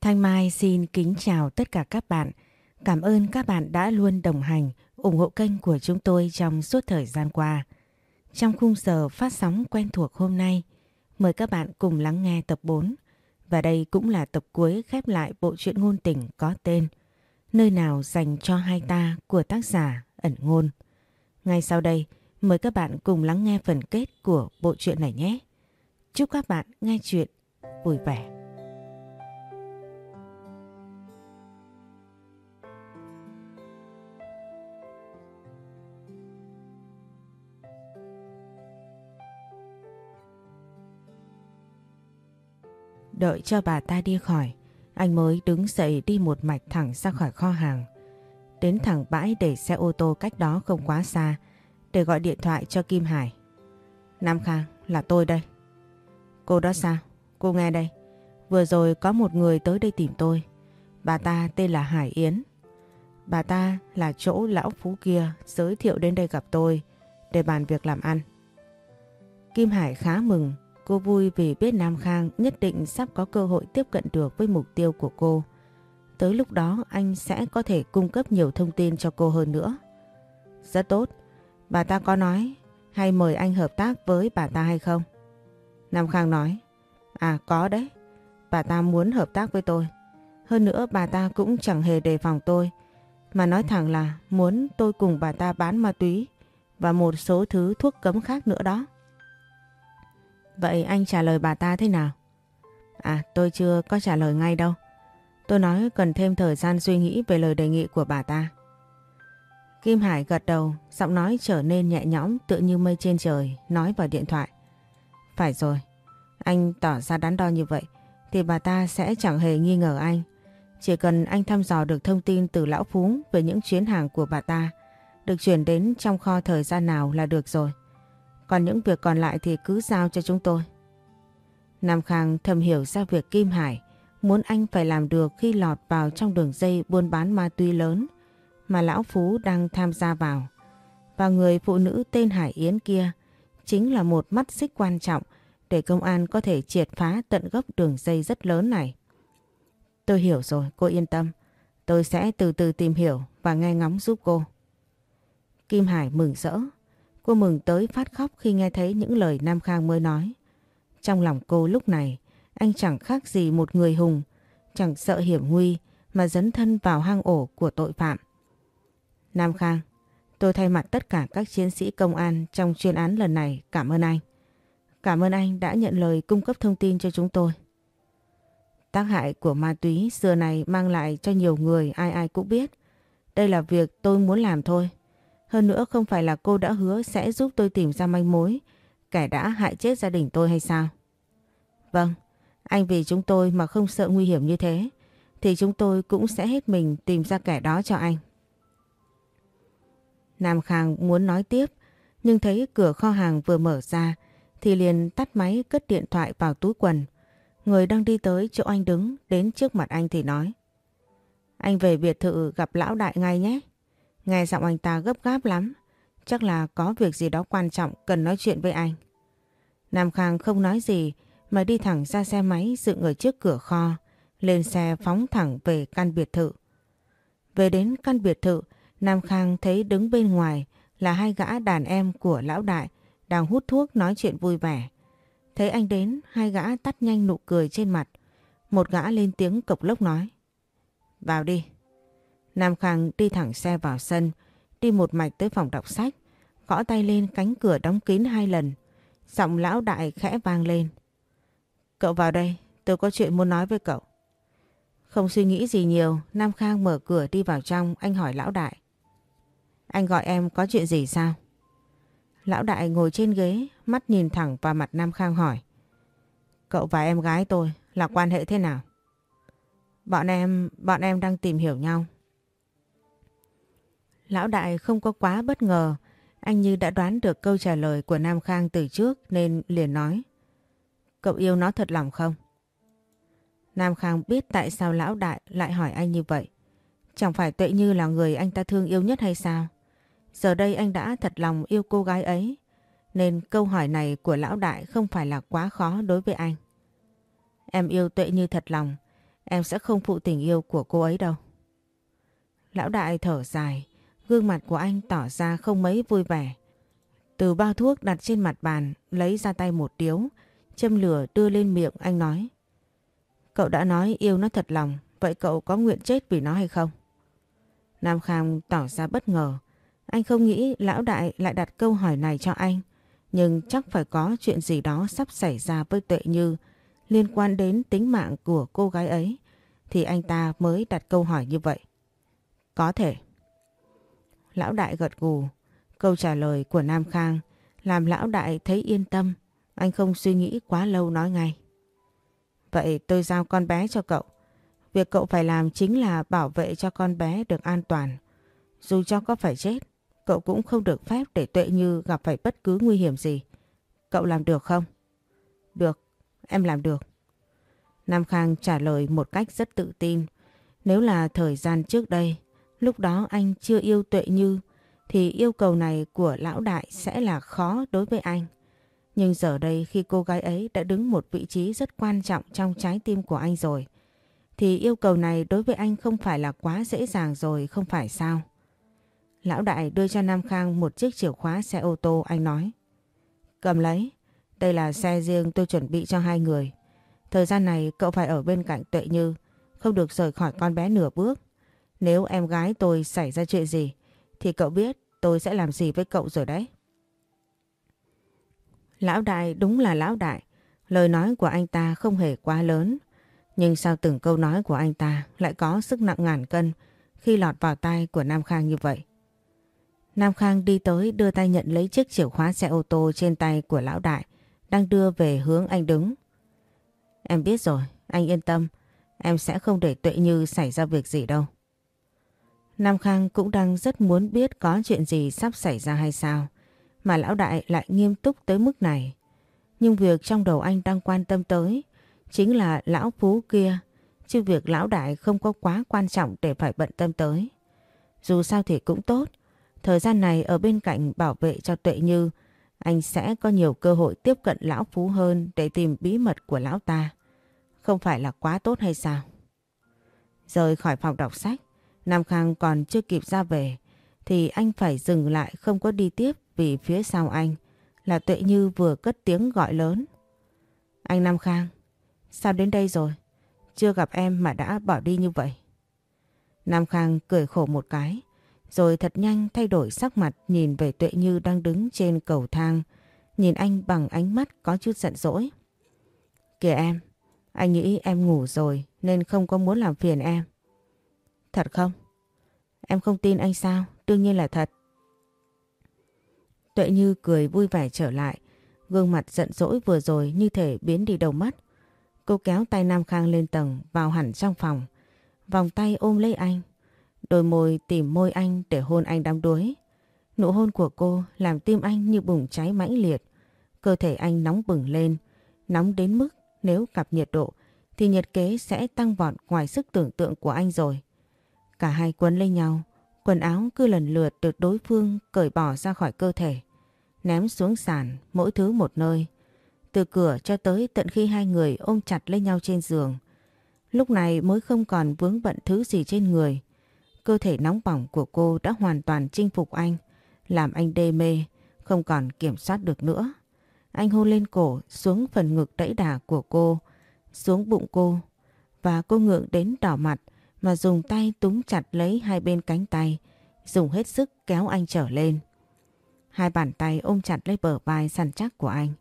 Thanh Mai xin kính chào tất cả các bạn. Cảm ơn các bạn đã luôn đồng hành, ủng hộ kênh của chúng tôi trong suốt thời gian qua. Trong khung giờ phát sóng quen thuộc hôm nay, mời các bạn cùng lắng nghe tập 4. Và đây cũng là tập cuối khép lại bộ truyện ngôn tình có tên Nơi nào dành cho hai ta của tác giả ẩn ngôn. Ngay sau đây, mời các bạn cùng lắng nghe phần kết của bộ truyện này nhé. Chúc các bạn nghe chuyện vui vẻ. Đợi cho bà ta đi khỏi, anh mới đứng dậy đi một mạch thẳng ra khỏi kho hàng. Đến thẳng bãi để xe ô tô cách đó không quá xa để gọi điện thoại cho Kim Hải. Nam Khang, là tôi đây. Cô đó sao? Cô nghe đây. Vừa rồi có một người tới đây tìm tôi. Bà ta tên là Hải Yến. Bà ta là chỗ lão phú kia giới thiệu đến đây gặp tôi để bàn việc làm ăn. Kim Hải khá mừng Cô vui vì biết Nam Khang nhất định sắp có cơ hội tiếp cận được với mục tiêu của cô. Tới lúc đó, anh sẽ có thể cung cấp nhiều thông tin cho cô hơn nữa. Rất tốt. Bà ta có nói, hay mời anh hợp tác với bà ta hay không? Nam Khang nói. À có đấy. Bà ta muốn hợp tác với tôi. Hơn nữa, bà ta cũng chẳng hề đề phòng tôi. Mà nói thẳng là muốn tôi cùng bà ta bán ma túy và một số thứ thuốc cấm khác nữa đó. Vậy anh trả lời bà ta thế nào? À tôi chưa có trả lời ngay đâu. Tôi nói cần thêm thời gian suy nghĩ về lời đề nghị của bà ta. Kim Hải gật đầu, giọng nói trở nên nhẹ nhõm tựa như mây trên trời, nói vào điện thoại. Phải rồi, anh tỏ ra đắn đo như vậy thì bà ta sẽ chẳng hề nghi ngờ anh. Chỉ cần anh thăm dò được thông tin từ Lão Phú về những chuyến hàng của bà ta được chuyển đến trong kho thời gian nào là được rồi. Còn những việc còn lại thì cứ giao cho chúng tôi. Nam Khang thầm hiểu ra việc Kim Hải muốn anh phải làm được khi lọt vào trong đường dây buôn bán ma túy lớn mà Lão Phú đang tham gia vào. Và người phụ nữ tên Hải Yến kia chính là một mắt xích quan trọng để công an có thể triệt phá tận gốc đường dây rất lớn này. Tôi hiểu rồi, cô yên tâm. Tôi sẽ từ từ tìm hiểu và nghe ngóng giúp cô. Kim Hải mừng rỡ. Cô mừng tới phát khóc khi nghe thấy những lời Nam Khang mới nói. Trong lòng cô lúc này, anh chẳng khác gì một người hùng, chẳng sợ hiểm nguy mà dấn thân vào hang ổ của tội phạm. Nam Khang, tôi thay mặt tất cả các chiến sĩ công an trong chuyên án lần này cảm ơn anh. Cảm ơn anh đã nhận lời cung cấp thông tin cho chúng tôi. Tác hại của ma túy xưa này mang lại cho nhiều người ai ai cũng biết. Đây là việc tôi muốn làm thôi. Hơn nữa không phải là cô đã hứa sẽ giúp tôi tìm ra manh mối kẻ đã hại chết gia đình tôi hay sao? Vâng, anh vì chúng tôi mà không sợ nguy hiểm như thế thì chúng tôi cũng sẽ hết mình tìm ra kẻ đó cho anh. Nam Khang muốn nói tiếp nhưng thấy cửa kho hàng vừa mở ra thì liền tắt máy cất điện thoại vào túi quần. Người đang đi tới chỗ anh đứng đến trước mặt anh thì nói Anh về biệt thự gặp lão đại ngay nhé. Nghe giọng anh ta gấp gáp lắm. Chắc là có việc gì đó quan trọng cần nói chuyện với anh. Nam Khang không nói gì mà đi thẳng ra xe máy dựng ở trước cửa kho. Lên xe phóng thẳng về căn biệt thự. Về đến căn biệt thự, Nam Khang thấy đứng bên ngoài là hai gã đàn em của lão đại đang hút thuốc nói chuyện vui vẻ. Thấy anh đến, hai gã tắt nhanh nụ cười trên mặt. Một gã lên tiếng cộc lốc nói. Vào đi. Nam Khang đi thẳng xe vào sân, đi một mạch tới phòng đọc sách, gõ tay lên cánh cửa đóng kín hai lần. Giọng lão đại khẽ vang lên. Cậu vào đây, tôi có chuyện muốn nói với cậu. Không suy nghĩ gì nhiều, Nam Khang mở cửa đi vào trong, anh hỏi lão đại. Anh gọi em có chuyện gì sao? Lão đại ngồi trên ghế, mắt nhìn thẳng vào mặt Nam Khang hỏi. Cậu và em gái tôi là quan hệ thế nào? Bọn em, bọn em đang tìm hiểu nhau. Lão đại không có quá bất ngờ, anh như đã đoán được câu trả lời của Nam Khang từ trước nên liền nói. Cậu yêu nó thật lòng không? Nam Khang biết tại sao lão đại lại hỏi anh như vậy. Chẳng phải Tuệ Như là người anh ta thương yêu nhất hay sao? Giờ đây anh đã thật lòng yêu cô gái ấy, nên câu hỏi này của lão đại không phải là quá khó đối với anh. Em yêu Tuệ Như thật lòng, em sẽ không phụ tình yêu của cô ấy đâu. Lão đại thở dài, gương mặt của anh tỏ ra không mấy vui vẻ. Từ bao thuốc đặt trên mặt bàn, lấy ra tay một điếu, châm lửa đưa lên miệng anh nói. Cậu đã nói yêu nó thật lòng, vậy cậu có nguyện chết vì nó hay không? Nam Khang tỏ ra bất ngờ. Anh không nghĩ lão đại lại đặt câu hỏi này cho anh. Nhưng chắc phải có chuyện gì đó sắp xảy ra với Tuệ Như liên quan đến tính mạng của cô gái ấy. Thì anh ta mới đặt câu hỏi như vậy. Có thể. Lão đại gật gù. Câu trả lời của Nam Khang làm lão đại thấy yên tâm. Anh không suy nghĩ quá lâu nói ngay. Vậy tôi giao con bé cho cậu. Việc cậu phải làm chính là bảo vệ cho con bé được an toàn. Dù cho có phải chết, cậu cũng không được phép để Tuệ Như gặp phải bất cứ nguy hiểm gì. Cậu làm được không? Được, em làm được. Nam Khang trả lời một cách rất tự tin. Nếu là thời gian trước đây, lúc đó anh chưa yêu Tuệ Như, thì yêu cầu này của lão đại sẽ là khó đối với anh. Nhưng giờ đây khi cô gái ấy đã đứng một vị trí rất quan trọng trong trái tim của anh rồi, thì yêu cầu này đối với anh không phải là quá dễ dàng rồi không phải sao? Lão đại đưa cho Nam Khang một chiếc chìa khóa xe ô tô anh nói. Cầm lấy, đây là xe riêng tôi chuẩn bị cho hai người. Thời gian này cậu phải ở bên cạnh Tuệ Như, không được rời khỏi con bé nửa bước. Nếu em gái tôi xảy ra chuyện gì, thì cậu biết tôi sẽ làm gì với cậu rồi đấy. Lão đại đúng là lão đại, lời nói của anh ta không hề quá lớn. Nhưng sao từng câu nói của anh ta lại có sức nặng ngàn cân khi lọt vào tay của Nam Khang như vậy? Nam Khang đi tới đưa tay nhận lấy chiếc chìa khóa xe ô tô trên tay của lão đại đang đưa về hướng anh đứng. Em biết rồi, anh yên tâm, em sẽ không để Tuệ Như xảy ra việc gì đâu. Nam Khang cũng đang rất muốn biết có chuyện gì sắp xảy ra hay sao, mà lão đại lại nghiêm túc tới mức này. Nhưng việc trong đầu anh đang quan tâm tới chính là lão phú kia, chứ việc lão đại không có quá quan trọng để phải bận tâm tới. Dù sao thì cũng tốt, thời gian này ở bên cạnh bảo vệ cho Tuệ Như, anh sẽ có nhiều cơ hội tiếp cận lão phú hơn để tìm bí mật của lão ta. Không phải là quá tốt hay sao? Rời khỏi phòng đọc sách, Nam Khang còn chưa kịp ra về, thì anh phải dừng lại không có đi tiếp vì phía sau anh là Tuệ Như vừa cất tiếng gọi lớn. Anh Nam Khang, Sao đến đây rồi? Chưa gặp em mà đã bỏ đi như vậy. Nam Khang cười khổ một cái, rồi thật nhanh thay đổi sắc mặt nhìn về Tuệ Như đang đứng trên cầu thang, nhìn anh bằng ánh mắt có chút giận dỗi. Kìa em, anh nghĩ em ngủ rồi nên không có muốn làm phiền em. Thật không? Em không tin anh sao? Đương nhiên là thật. Tuệ Như cười vui vẻ trở lại, gương mặt giận dỗi vừa rồi như thể biến đi đầu mắt. Cô kéo tay Nam Khang lên tầng vào hẳn trong phòng. Vòng tay ôm lấy anh. Đôi môi tìm môi anh để hôn anh đắm đuối. Nụ hôn của cô làm tim anh như bùng cháy mãnh liệt. Cơ thể anh nóng bừng lên. Nóng đến mức nếu gặp nhiệt độ thì nhiệt kế sẽ tăng vọt ngoài sức tưởng tượng của anh rồi. Cả hai quấn lên nhau. Quần áo cứ lần lượt được đối phương cởi bỏ ra khỏi cơ thể. Ném xuống sàn mỗi thứ một nơi. Từ cửa cho tới tận khi hai người ôm chặt lấy nhau trên giường. Lúc này mới không còn vướng bận thứ gì trên người. Cơ thể nóng bỏng của cô đã hoàn toàn chinh phục anh, làm anh đê mê, không còn kiểm soát được nữa. Anh hôn lên cổ, xuống phần ngực đẫy đà của cô, xuống bụng cô. Và cô ngượng đến đỏ mặt mà dùng tay túm chặt lấy hai bên cánh tay, dùng hết sức kéo anh trở lên. Hai bàn tay ôm chặt lấy bờ vai săn chắc của anh.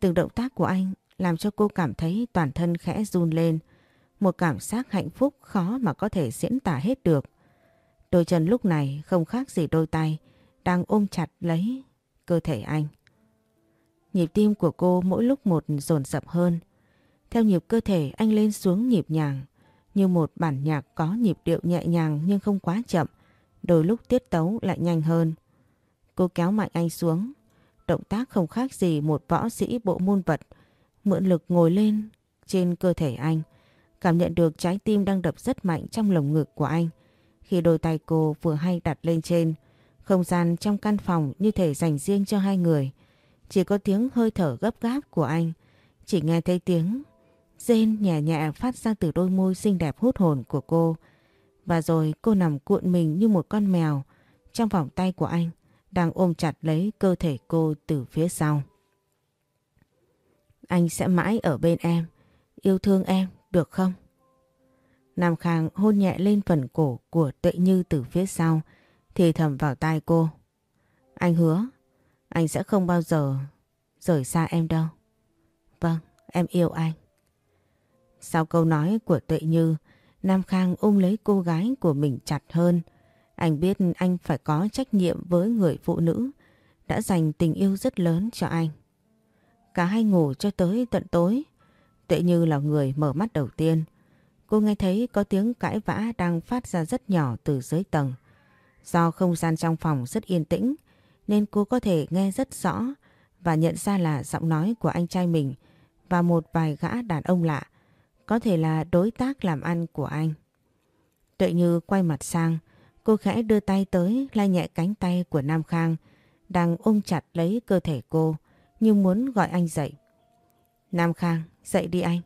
Từng động tác của anh làm cho cô cảm thấy toàn thân khẽ run lên. Một cảm giác hạnh phúc khó mà có thể diễn tả hết được. Đôi chân lúc này không khác gì đôi tay đang ôm chặt lấy cơ thể anh. Nhịp tim của cô mỗi lúc một dồn dập hơn. Theo nhịp cơ thể anh lên xuống nhịp nhàng như một bản nhạc có nhịp điệu nhẹ nhàng nhưng không quá chậm. Đôi lúc tiết tấu lại nhanh hơn. Cô kéo mạnh anh xuống Động tác không khác gì một võ sĩ bộ môn vật, mượn lực ngồi lên trên cơ thể anh, cảm nhận được trái tim đang đập rất mạnh trong lồng ngực của anh. Khi đôi tay cô vừa hay đặt lên trên, không gian trong căn phòng như thể dành riêng cho hai người. Chỉ có tiếng hơi thở gấp gáp của anh, chỉ nghe thấy tiếng rên nhẹ nhẹ phát ra từ đôi môi xinh đẹp hút hồn của cô. Và rồi cô nằm cuộn mình như một con mèo trong vòng tay của anh đang ôm chặt lấy cơ thể cô từ phía sau. Anh sẽ mãi ở bên em, yêu thương em, được không? Nam Khang hôn nhẹ lên phần cổ của Tuệ Như từ phía sau, thì thầm vào tai cô. Anh hứa, anh sẽ không bao giờ rời xa em đâu. Vâng, em yêu anh. Sau câu nói của Tuệ Như, Nam Khang ôm lấy cô gái của mình chặt hơn. Anh biết anh phải có trách nhiệm với người phụ nữ đã dành tình yêu rất lớn cho anh. Cả hai ngủ cho tới tận tối. Tuệ Như là người mở mắt đầu tiên. Cô nghe thấy có tiếng cãi vã đang phát ra rất nhỏ từ dưới tầng. Do không gian trong phòng rất yên tĩnh nên cô có thể nghe rất rõ và nhận ra là giọng nói của anh trai mình và một vài gã đàn ông lạ có thể là đối tác làm ăn của anh. Tuệ Như quay mặt sang, cô khẽ đưa tay tới lai nhẹ cánh tay của Nam Khang đang ôm chặt lấy cơ thể cô như muốn gọi anh dậy. Nam Khang, dậy đi anh.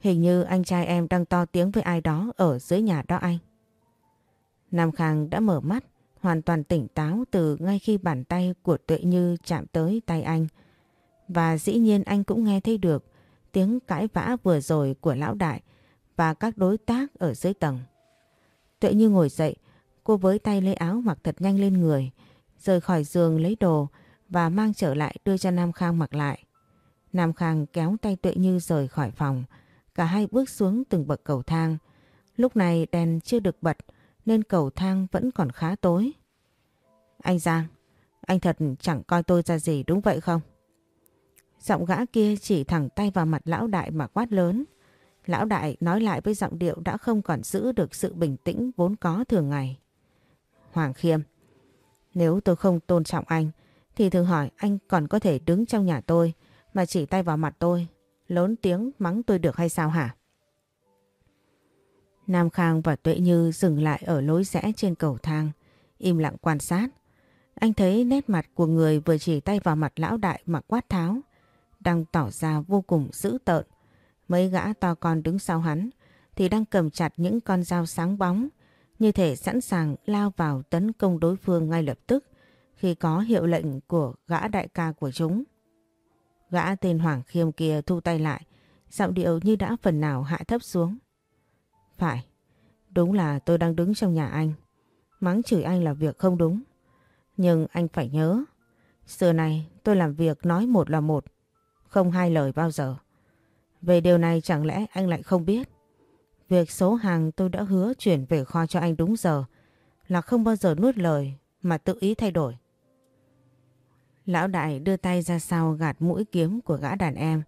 Hình như anh trai em đang to tiếng với ai đó ở dưới nhà đó anh. Nam Khang đã mở mắt, hoàn toàn tỉnh táo từ ngay khi bàn tay của Tuệ Như chạm tới tay anh. Và dĩ nhiên anh cũng nghe thấy được tiếng cãi vã vừa rồi của lão đại và các đối tác ở dưới tầng. Tuệ Như ngồi dậy, cô với tay lấy áo mặc thật nhanh lên người, rời khỏi giường lấy đồ và mang trở lại đưa cho Nam Khang mặc lại. Nam Khang kéo tay Tuệ Như rời khỏi phòng, cả hai bước xuống từng bậc cầu thang. Lúc này đèn chưa được bật nên cầu thang vẫn còn khá tối. Anh Giang, anh thật chẳng coi tôi ra gì đúng vậy không? Giọng gã kia chỉ thẳng tay vào mặt lão đại mà quát lớn. Lão đại nói lại với giọng điệu đã không còn giữ được sự bình tĩnh vốn có thường ngày. Hoàng Khiêm, nếu tôi không tôn trọng anh, thì thử hỏi anh còn có thể đứng trong nhà tôi mà chỉ tay vào mặt tôi, lớn tiếng mắng tôi được hay sao hả? Nam Khang và Tuệ Như dừng lại ở lối rẽ trên cầu thang, im lặng quan sát. Anh thấy nét mặt của người vừa chỉ tay vào mặt lão đại mà quát tháo, đang tỏ ra vô cùng dữ tợn. Mấy gã to con đứng sau hắn thì đang cầm chặt những con dao sáng bóng, như thể sẵn sàng lao vào tấn công đối phương ngay lập tức khi có hiệu lệnh của gã đại ca của chúng. Gã tên Hoàng Khiêm kia thu tay lại, giọng điệu như đã phần nào hạ thấp xuống. Phải, đúng là tôi đang đứng trong nhà anh. Mắng chửi anh là việc không đúng. Nhưng anh phải nhớ, xưa này tôi làm việc nói một là một, không hai lời bao giờ. Về điều này chẳng lẽ anh lại không biết? Việc số hàng tôi đã hứa chuyển về kho cho anh đúng giờ là không bao giờ nuốt lời mà tự ý thay đổi. Lão đại đưa tay ra sau gạt mũi kiếm của gã đàn em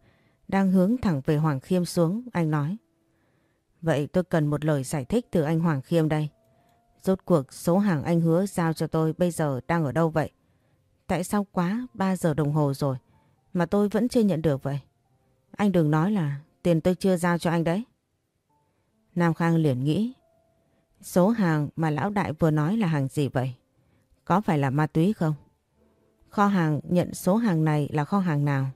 đang hướng thẳng về Hoàng Khiêm xuống, anh nói. Vậy tôi cần một lời giải thích từ anh Hoàng Khiêm đây. Rốt cuộc số hàng anh hứa giao cho tôi bây giờ đang ở đâu vậy? Tại sao quá 3 giờ đồng hồ rồi mà tôi vẫn chưa nhận được vậy? Anh đừng nói là tiền tôi chưa giao cho anh đấy. Nam Khang liền nghĩ số hàng mà lão đại vừa nói là hàng gì vậy? Có phải là ma túy không? Kho hàng nhận số hàng này là kho hàng nào?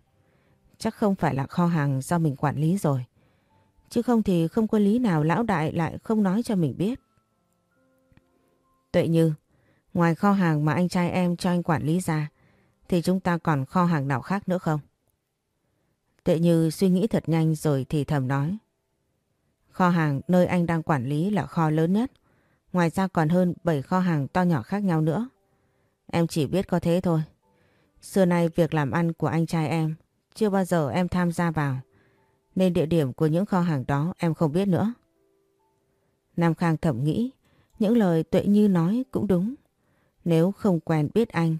Chắc không phải là kho hàng do mình quản lý rồi. Chứ không thì không có lý nào lão đại lại không nói cho mình biết. Tuệ Như, ngoài kho hàng mà anh trai em cho anh quản lý ra, thì chúng ta còn kho hàng nào khác nữa không? Tuệ Như suy nghĩ thật nhanh rồi thì thầm nói. Kho hàng nơi anh đang quản lý là kho lớn nhất. Ngoài ra còn hơn 7 kho hàng to nhỏ khác nhau nữa. Em chỉ biết có thế thôi. Xưa nay việc làm ăn của anh trai em chưa bao giờ em tham gia vào. Nên địa điểm của những kho hàng đó em không biết nữa. Nam Khang thầm nghĩ, những lời Tuệ Như nói cũng đúng. Nếu không quen biết anh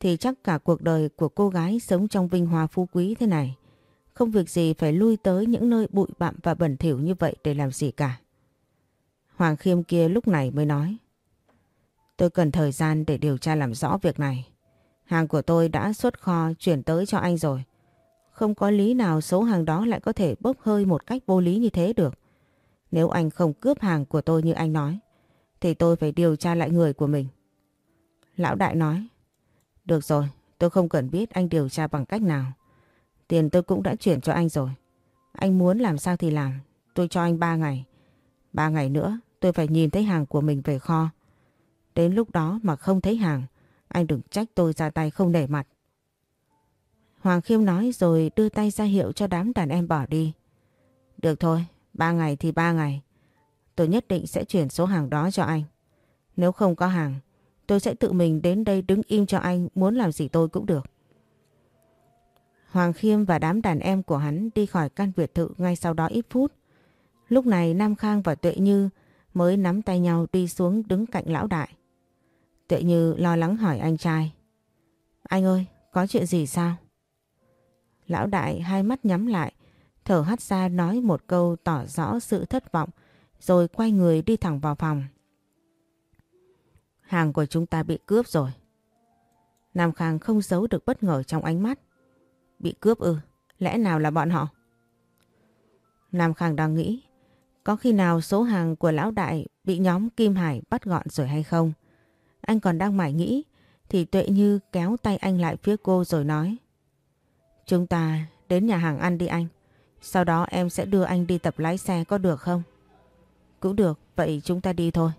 thì chắc cả cuộc đời của cô gái sống trong vinh hoa phú quý thế này không việc gì phải lui tới những nơi bụi bặm và bẩn thỉu như vậy để làm gì cả. Hoàng Khiêm kia lúc này mới nói. Tôi cần thời gian để điều tra làm rõ việc này. Hàng của tôi đã xuất kho chuyển tới cho anh rồi. Không có lý nào số hàng đó lại có thể bốc hơi một cách vô lý như thế được. Nếu anh không cướp hàng của tôi như anh nói, thì tôi phải điều tra lại người của mình. Lão đại nói, được rồi, tôi không cần biết anh điều tra bằng cách nào. Tiền tôi cũng đã chuyển cho anh rồi. Anh muốn làm sao thì làm. Tôi cho anh 3 ngày. 3 ngày nữa tôi phải nhìn thấy hàng của mình về kho. Đến lúc đó mà không thấy hàng, anh đừng trách tôi ra tay không để mặt. Hoàng Khiêm nói rồi đưa tay ra hiệu cho đám đàn em bỏ đi. Được thôi, 3 ngày thì 3 ngày. Tôi nhất định sẽ chuyển số hàng đó cho anh. Nếu không có hàng, tôi sẽ tự mình đến đây đứng im cho anh muốn làm gì tôi cũng được. Hoàng Khiêm và đám đàn em của hắn đi khỏi căn biệt thự ngay sau đó ít phút. Lúc này Nam Khang và Tuệ Như mới nắm tay nhau đi xuống đứng cạnh lão đại. Tuệ Như lo lắng hỏi anh trai. Anh ơi, có chuyện gì sao? Lão đại hai mắt nhắm lại, thở hắt ra nói một câu tỏ rõ sự thất vọng, rồi quay người đi thẳng vào phòng. Hàng của chúng ta bị cướp rồi. Nam Khang không giấu được bất ngờ trong ánh mắt. Bị cướp ư? Lẽ nào là bọn họ? Nam Khang đang nghĩ có khi nào số hàng của lão đại bị nhóm Kim Hải bắt gọn rồi hay không? Anh còn đang mải nghĩ thì Tuệ Như kéo tay anh lại phía cô rồi nói Chúng ta đến nhà hàng ăn đi anh. Sau đó em sẽ đưa anh đi tập lái xe có được không? Cũng được, vậy chúng ta đi thôi.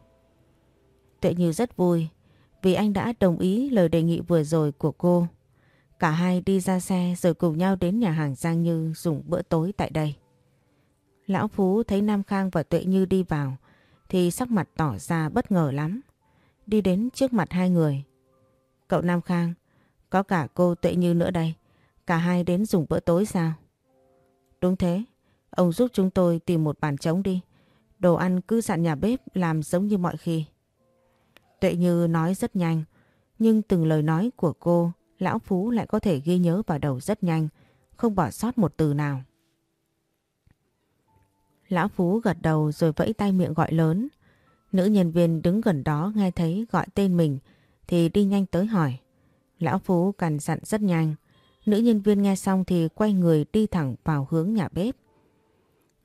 Tuệ Như rất vui vì anh đã đồng ý lời đề nghị vừa rồi của cô. Cả hai đi ra xe rồi cùng nhau đến nhà hàng Giang Như dùng bữa tối tại đây. Lão Phú thấy Nam Khang và Tuệ Như đi vào thì sắc mặt tỏ ra bất ngờ lắm. Đi đến trước mặt hai người. Cậu Nam Khang, có cả cô Tuệ Như nữa đây. Cả hai đến dùng bữa tối sao? Đúng thế, ông giúp chúng tôi tìm một bàn trống đi. Đồ ăn cứ dặn nhà bếp làm giống như mọi khi. Tuệ Như nói rất nhanh, nhưng từng lời nói của cô, Lão Phú lại có thể ghi nhớ vào đầu rất nhanh, không bỏ sót một từ nào. Lão Phú gật đầu rồi vẫy tay miệng gọi lớn. Nữ nhân viên đứng gần đó nghe thấy gọi tên mình thì đi nhanh tới hỏi. Lão Phú cằn dặn rất nhanh. Nữ nhân viên nghe xong thì quay người đi thẳng vào hướng nhà bếp.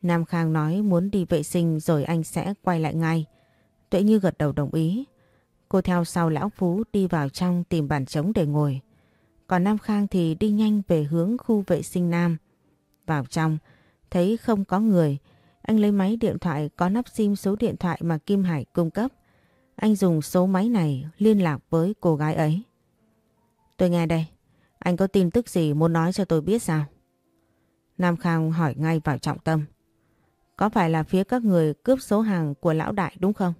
Nam Khang nói muốn đi vệ sinh rồi anh sẽ quay lại ngay. Tuệ Như gật đầu đồng ý. Cô theo sau Lão Phú đi vào trong tìm bàn trống để ngồi. Còn Nam Khang thì đi nhanh về hướng khu vệ sinh Nam. Vào trong, thấy không có người, anh lấy máy điện thoại có nắp sim số điện thoại mà Kim Hải cung cấp. Anh dùng số máy này liên lạc với cô gái ấy. Tôi nghe đây, anh có tin tức gì muốn nói cho tôi biết sao? Nam Khang hỏi ngay vào trọng tâm. Có phải là phía các người cướp số hàng của lão đại đúng không?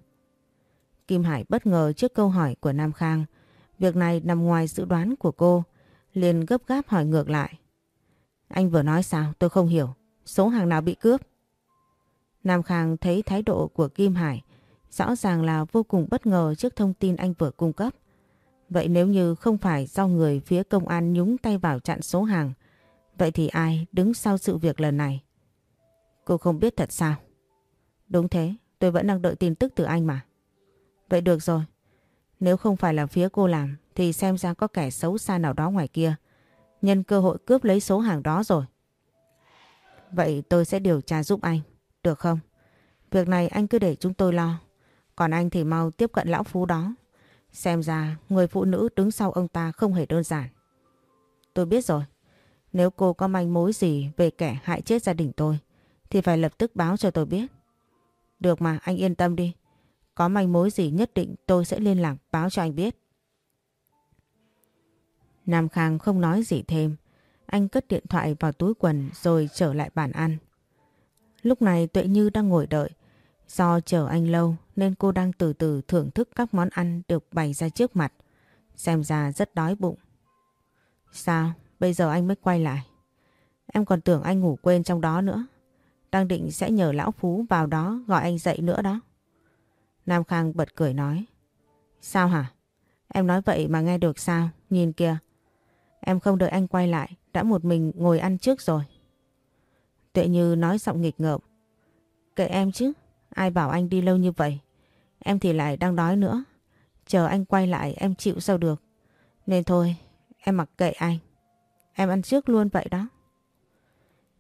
Kim Hải bất ngờ trước câu hỏi của Nam Khang. Việc này nằm ngoài dự đoán của cô. liền gấp gáp hỏi ngược lại. Anh vừa nói sao tôi không hiểu. Số hàng nào bị cướp? Nam Khang thấy thái độ của Kim Hải rõ ràng là vô cùng bất ngờ trước thông tin anh vừa cung cấp. Vậy nếu như không phải do người phía công an nhúng tay vào chặn số hàng, vậy thì ai đứng sau sự việc lần này? Cô không biết thật sao? Đúng thế, tôi vẫn đang đợi tin tức từ anh mà. Vậy được rồi, nếu không phải là phía cô làm thì xem ra có kẻ xấu xa nào đó ngoài kia nhân cơ hội cướp lấy số hàng đó rồi. Vậy tôi sẽ điều tra giúp anh. Được không? Việc này anh cứ để chúng tôi lo. Còn anh thì mau tiếp cận lão phú đó. Xem ra người phụ nữ đứng sau ông ta không hề đơn giản. Tôi biết rồi. Nếu cô có manh mối gì về kẻ hại chết gia đình tôi thì phải lập tức báo cho tôi biết. Được mà anh yên tâm đi. Có manh mối gì nhất định tôi sẽ liên lạc báo cho anh biết. Nam Khang không nói gì thêm. Anh cất điện thoại vào túi quần rồi trở lại bàn ăn. Lúc này Tuệ Như đang ngồi đợi. Do chờ anh lâu nên cô đang từ từ thưởng thức các món ăn được bày ra trước mặt. Xem ra rất đói bụng. Sao? Bây giờ anh mới quay lại. Em còn tưởng anh ngủ quên trong đó nữa. Đang định sẽ nhờ Lão Phú vào đó gọi anh dậy nữa đó. Nam Khang bật cười nói. Sao hả? Em nói vậy mà nghe được sao? Nhìn kìa. Em không đợi anh quay lại, đã một mình ngồi ăn trước rồi. Tuệ Như nói giọng nghịch ngợm. Kệ em chứ, ai bảo anh đi lâu như vậy. Em thì lại đang đói nữa. Chờ anh quay lại em chịu sao được. Nên thôi, em mặc kệ anh. Em ăn trước luôn vậy đó.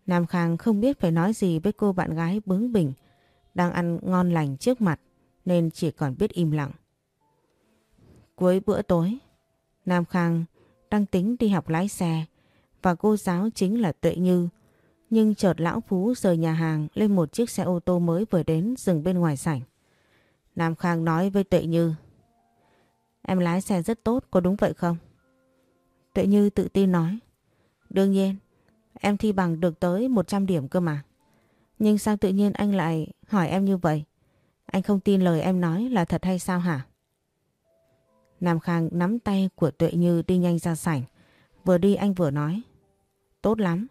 Nam Khang không biết phải nói gì với cô bạn gái bướng bỉnh. Đang ăn ngon lành trước mặt nên chỉ còn biết im lặng. Cuối bữa tối, Nam Khang đang tính đi học lái xe và cô giáo chính là Tuệ Như Nhưng chợt lão Phú rời nhà hàng lên một chiếc xe ô tô mới vừa đến dừng bên ngoài sảnh. Nam Khang nói với Tuệ Như. Em lái xe rất tốt, có đúng vậy không? Tuệ Như tự tin nói. Đương nhiên, em thi bằng được tới 100 điểm cơ mà. Nhưng sao tự nhiên anh lại hỏi em như vậy? Anh không tin lời em nói là thật hay sao hả? Nam Khang nắm tay của Tuệ Như đi nhanh ra sảnh. Vừa đi anh vừa nói. Tốt lắm.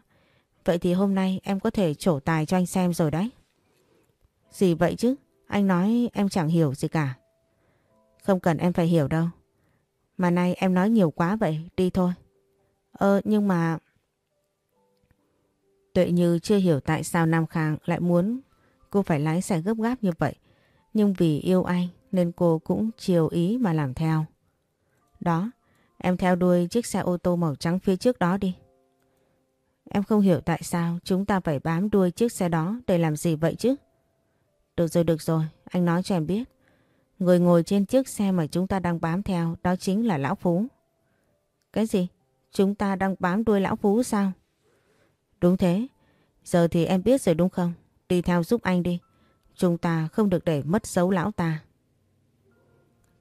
Vậy thì hôm nay em có thể trổ tài cho anh xem rồi đấy. Gì vậy chứ? Anh nói em chẳng hiểu gì cả. Không cần em phải hiểu đâu. Mà nay em nói nhiều quá vậy, đi thôi. Ơ nhưng mà... Tuệ Như chưa hiểu tại sao Nam Khang lại muốn cô phải lái xe gấp gáp như vậy. Nhưng vì yêu anh nên cô cũng chiều ý mà làm theo. Đó, em theo đuôi chiếc xe ô tô màu trắng phía trước đó đi. Em không hiểu tại sao chúng ta phải bám đuôi chiếc xe đó để làm gì vậy chứ? Được rồi, được rồi, anh nói cho em biết. Người ngồi trên chiếc xe mà chúng ta đang bám theo đó chính là Lão Phú. Cái gì? Chúng ta đang bám đuôi Lão Phú sao? Đúng thế. Giờ thì em biết rồi đúng không? Đi theo giúp anh đi. Chúng ta không được để mất dấu lão ta.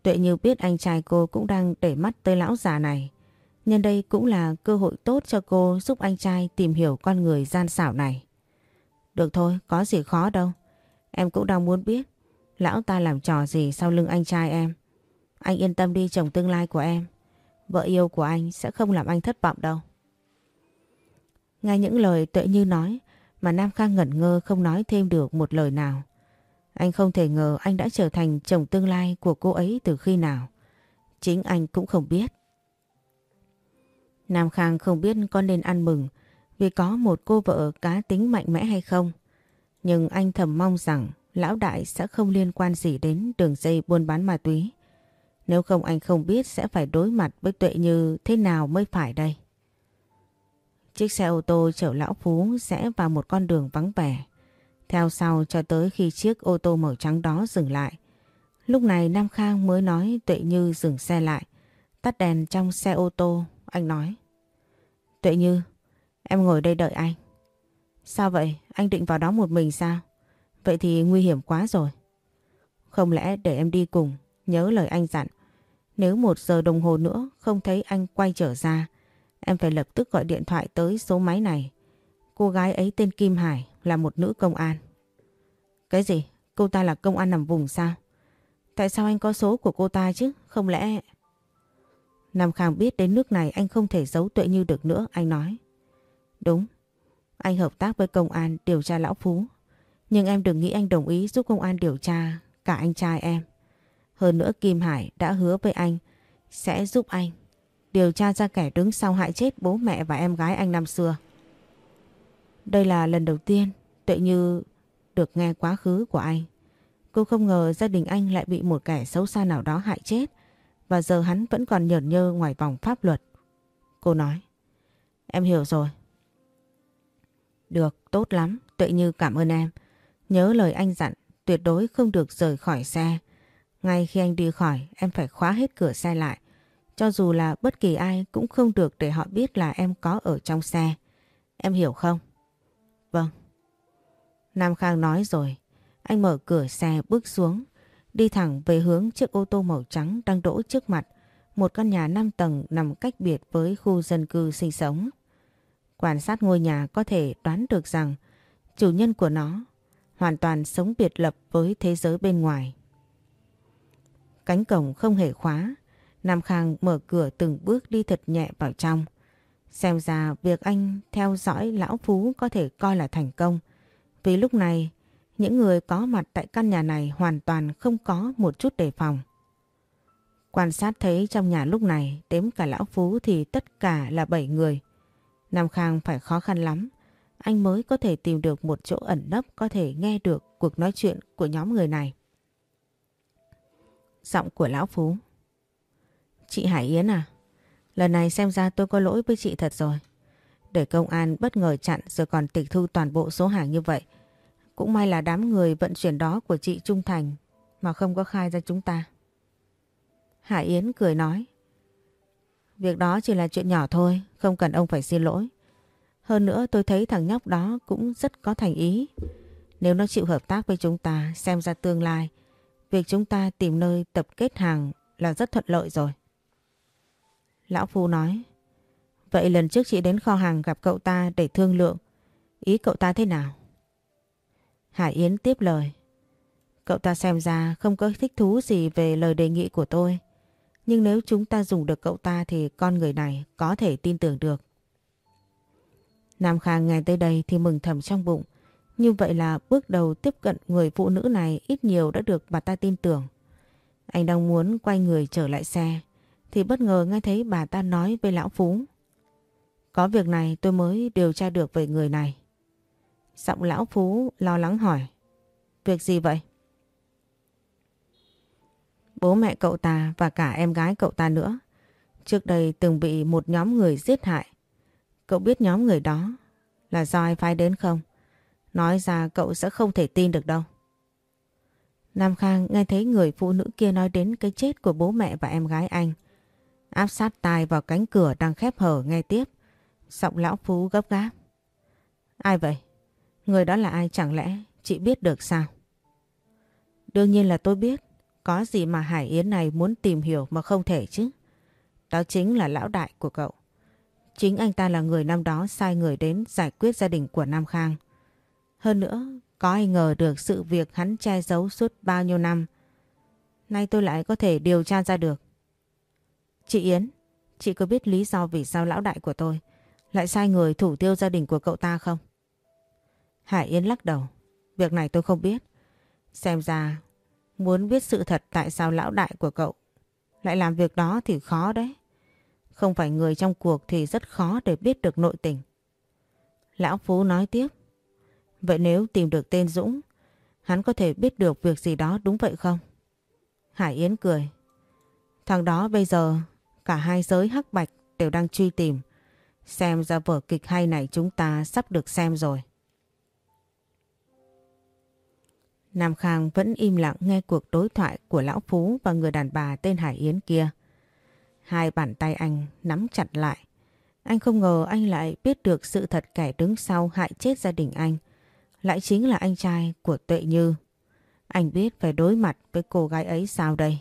Tuệ Như biết anh trai cô cũng đang để mắt tới lão già này. Nhân đây cũng là cơ hội tốt cho cô giúp anh trai tìm hiểu con người gian xảo này. Được thôi, có gì khó đâu. Em cũng đang muốn biết lão ta làm trò gì sau lưng anh trai em. Anh yên tâm đi chồng tương lai của em. Vợ yêu của anh sẽ không làm anh thất vọng đâu. Nghe những lời Tuệ Như nói mà Nam Khang ngẩn ngơ không nói thêm được một lời nào. Anh không thể ngờ anh đã trở thành chồng tương lai của cô ấy từ khi nào. Chính anh cũng không biết. Nam Khang không biết con nên ăn mừng vì có một cô vợ cá tính mạnh mẽ hay không. Nhưng anh thầm mong rằng lão đại sẽ không liên quan gì đến đường dây buôn bán ma túy. Nếu không anh không biết sẽ phải đối mặt với tuệ như thế nào mới phải đây. Chiếc xe ô tô chở lão Phú sẽ vào một con đường vắng vẻ. Theo sau cho tới khi chiếc ô tô màu trắng đó dừng lại. Lúc này Nam Khang mới nói Tuệ Như dừng xe lại. Tắt đèn trong xe ô tô, anh nói. Tuệ Như, em ngồi đây đợi anh. Sao vậy? Anh định vào đó một mình sao? Vậy thì nguy hiểm quá rồi. Không lẽ để em đi cùng, nhớ lời anh dặn. Nếu một giờ đồng hồ nữa không thấy anh quay trở ra, em phải lập tức gọi điện thoại tới số máy này. Cô gái ấy tên Kim Hải là một nữ công an. Cái gì? Cô ta là công an nằm vùng sao? Tại sao anh có số của cô ta chứ? Không lẽ... Nam Khang biết đến nước này anh không thể giấu tuệ như được nữa, anh nói. Đúng, anh hợp tác với công an điều tra lão Phú. Nhưng em đừng nghĩ anh đồng ý giúp công an điều tra cả anh trai em. Hơn nữa Kim Hải đã hứa với anh sẽ giúp anh điều tra ra kẻ đứng sau hại chết bố mẹ và em gái anh năm xưa. Đây là lần đầu tiên Tuệ Như được nghe quá khứ của anh. Cô không ngờ gia đình anh lại bị một kẻ xấu xa nào đó hại chết và giờ hắn vẫn còn nhởn nhơ ngoài vòng pháp luật. Cô nói, em hiểu rồi. Được, tốt lắm, Tuệ Như cảm ơn em. Nhớ lời anh dặn, tuyệt đối không được rời khỏi xe. Ngay khi anh đi khỏi, em phải khóa hết cửa xe lại. Cho dù là bất kỳ ai cũng không được để họ biết là em có ở trong xe. Em hiểu không? Vâng. Nam Khang nói rồi. Anh mở cửa xe bước xuống. Đi thẳng về hướng chiếc ô tô màu trắng đang đỗ trước mặt. Một căn nhà 5 tầng nằm cách biệt với khu dân cư sinh sống. Quan sát ngôi nhà có thể đoán được rằng chủ nhân của nó hoàn toàn sống biệt lập với thế giới bên ngoài. Cánh cổng không hề khóa, Nam Khang mở cửa từng bước đi thật nhẹ vào trong. Xem ra việc anh theo dõi lão Phú có thể coi là thành công. Vì lúc này, những người có mặt tại căn nhà này hoàn toàn không có một chút đề phòng. Quan sát thấy trong nhà lúc này, đếm cả lão Phú thì tất cả là 7 người. Nam Khang phải khó khăn lắm, anh mới có thể tìm được một chỗ ẩn nấp có thể nghe được cuộc nói chuyện của nhóm người này. Giọng của lão Phú. Chị Hải Yến à? Lần này xem ra tôi có lỗi với chị thật rồi. Để công an bất ngờ chặn rồi còn tịch thu toàn bộ số hàng như vậy. Cũng may là đám người vận chuyển đó của chị Trung Thành mà không có khai ra chúng ta. Hải Yến cười nói. Việc đó chỉ là chuyện nhỏ thôi, không cần ông phải xin lỗi. Hơn nữa tôi thấy thằng nhóc đó cũng rất có thành ý. Nếu nó chịu hợp tác với chúng ta xem ra tương lai, việc chúng ta tìm nơi tập kết hàng là rất thuận lợi rồi. Lão Phu nói, vậy lần trước chị đến kho hàng gặp cậu ta để thương lượng, ý cậu ta thế nào? Hải Yến tiếp lời, cậu ta xem ra không có thích thú gì về lời đề nghị của tôi. Nhưng nếu chúng ta dùng được cậu ta thì con người này có thể tin tưởng được. Nam Khang nghe tới đây thì mừng thầm trong bụng. Như vậy là bước đầu tiếp cận người phụ nữ này ít nhiều đã được bà ta tin tưởng. Anh đang muốn quay người trở lại xe thì bất ngờ nghe thấy bà ta nói với lão Phú. Có việc này tôi mới điều tra được về người này. Giọng lão Phú lo lắng hỏi. Việc gì vậy? Bố mẹ cậu ta và cả em gái cậu ta nữa. Trước đây từng bị một nhóm người giết hại. Cậu biết nhóm người đó là do ai phái đến không? Nói ra cậu sẽ không thể tin được đâu. Nam Khang nghe thấy người phụ nữ kia nói đến cái chết của bố mẹ và em gái anh. Áp sát tai vào cánh cửa đang khép hở nghe tiếp. Giọng lão phú gấp gáp. Ai vậy? Người đó là ai chẳng lẽ chị biết được sao? Đương nhiên là tôi biết. Có gì mà Hải Yến này muốn tìm hiểu mà không thể chứ. Đó chính là lão đại của cậu. Chính anh ta là người năm đó sai người đến giải quyết gia đình của Nam Khang. Hơn nữa, có ai ngờ được sự việc hắn che giấu suốt bao nhiêu năm. Nay tôi lại có thể điều tra ra được. Chị Yến, chị có biết lý do vì sao lão đại của tôi lại sai người thủ tiêu gia đình của cậu ta không? Hải Yến lắc đầu. Việc này tôi không biết. Xem ra muốn biết sự thật tại sao lão đại của cậu lại làm việc đó thì khó đấy. Không phải người trong cuộc thì rất khó để biết được nội tình. Lão Phú nói tiếp. Vậy nếu tìm được tên Dũng, hắn có thể biết được việc gì đó đúng vậy không? Hải Yến cười. Thằng đó bây giờ cả hai giới hắc bạch đều đang truy tìm. Xem ra vở kịch hay này chúng ta sắp được xem rồi. Nam Khang vẫn im lặng nghe cuộc đối thoại của Lão Phú và người đàn bà tên Hải Yến kia. Hai bàn tay anh nắm chặt lại. Anh không ngờ anh lại biết được sự thật kẻ đứng sau hại chết gia đình anh. Lại chính là anh trai của Tuệ Như. Anh biết phải đối mặt với cô gái ấy sao đây?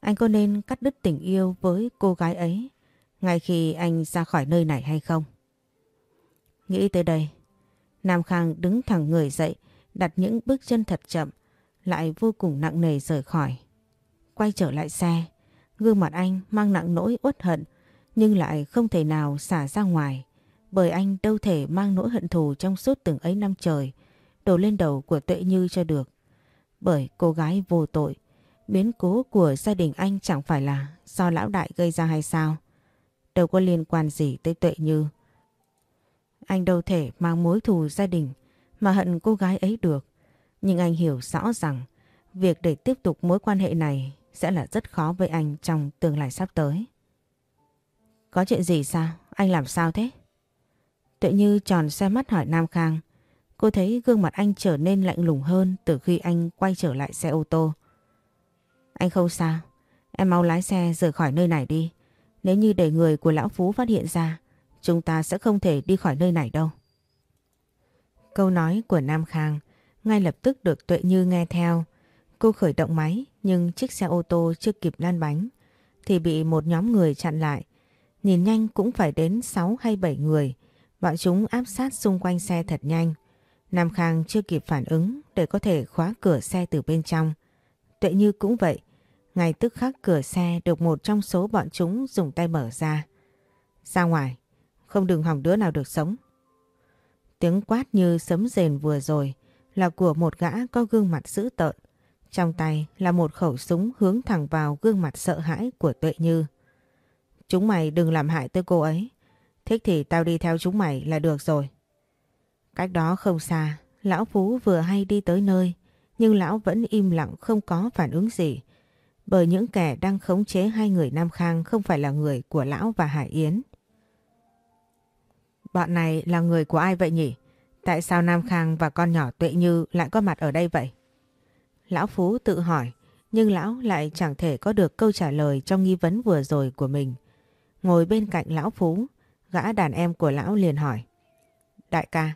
Anh có nên cắt đứt tình yêu với cô gái ấy ngay khi anh ra khỏi nơi này hay không? Nghĩ tới đây, Nam Khang đứng thẳng người dậy, đặt những bước chân thật chậm, lại vô cùng nặng nề rời khỏi. Quay trở lại xe, Gương mặt anh mang nặng nỗi uất hận nhưng lại không thể nào xả ra ngoài bởi anh đâu thể mang nỗi hận thù trong suốt từng ấy năm trời đổ lên đầu của Tuệ Như cho được. Bởi cô gái vô tội, biến cố của gia đình anh chẳng phải là do lão đại gây ra hay sao? Đâu có liên quan gì tới Tuệ Như. Anh đâu thể mang mối thù gia đình mà hận cô gái ấy được. Nhưng anh hiểu rõ rằng việc để tiếp tục mối quan hệ này sẽ là rất khó với anh trong tương lai sắp tới. Có chuyện gì sao? Anh làm sao thế? Tuệ Như tròn xe mắt hỏi Nam Khang. Cô thấy gương mặt anh trở nên lạnh lùng hơn từ khi anh quay trở lại xe ô tô. Anh không sao. Em mau lái xe rời khỏi nơi này đi. Nếu như để người của Lão Phú phát hiện ra, chúng ta sẽ không thể đi khỏi nơi này đâu. Câu nói của Nam Khang ngay lập tức được Tuệ Như nghe theo. Cô khởi động máy nhưng chiếc xe ô tô chưa kịp lan bánh thì bị một nhóm người chặn lại. Nhìn nhanh cũng phải đến 6 hay 7 người. Bọn chúng áp sát xung quanh xe thật nhanh. Nam Khang chưa kịp phản ứng để có thể khóa cửa xe từ bên trong. Tuệ Như cũng vậy. Ngay tức khắc cửa xe được một trong số bọn chúng dùng tay mở ra. Ra ngoài, không đừng hỏng đứa nào được sống. Tiếng quát như sấm rền vừa rồi là của một gã có gương mặt dữ tợn. Trong tay là một khẩu súng hướng thẳng vào gương mặt sợ hãi của Tuệ Như. Chúng mày đừng làm hại tới cô ấy. Thích thì tao đi theo chúng mày là được rồi. Cách đó không xa, lão Phú vừa hay đi tới nơi, nhưng lão vẫn im lặng không có phản ứng gì. Bởi những kẻ đang khống chế hai người Nam Khang không phải là người của lão và Hải Yến. Bọn này là người của ai vậy nhỉ? Tại sao Nam Khang và con nhỏ Tuệ Như lại có mặt ở đây vậy? Lão Phú tự hỏi, nhưng lão lại chẳng thể có được câu trả lời trong nghi vấn vừa rồi của mình. Ngồi bên cạnh lão Phú, gã đàn em của lão liền hỏi. Đại ca,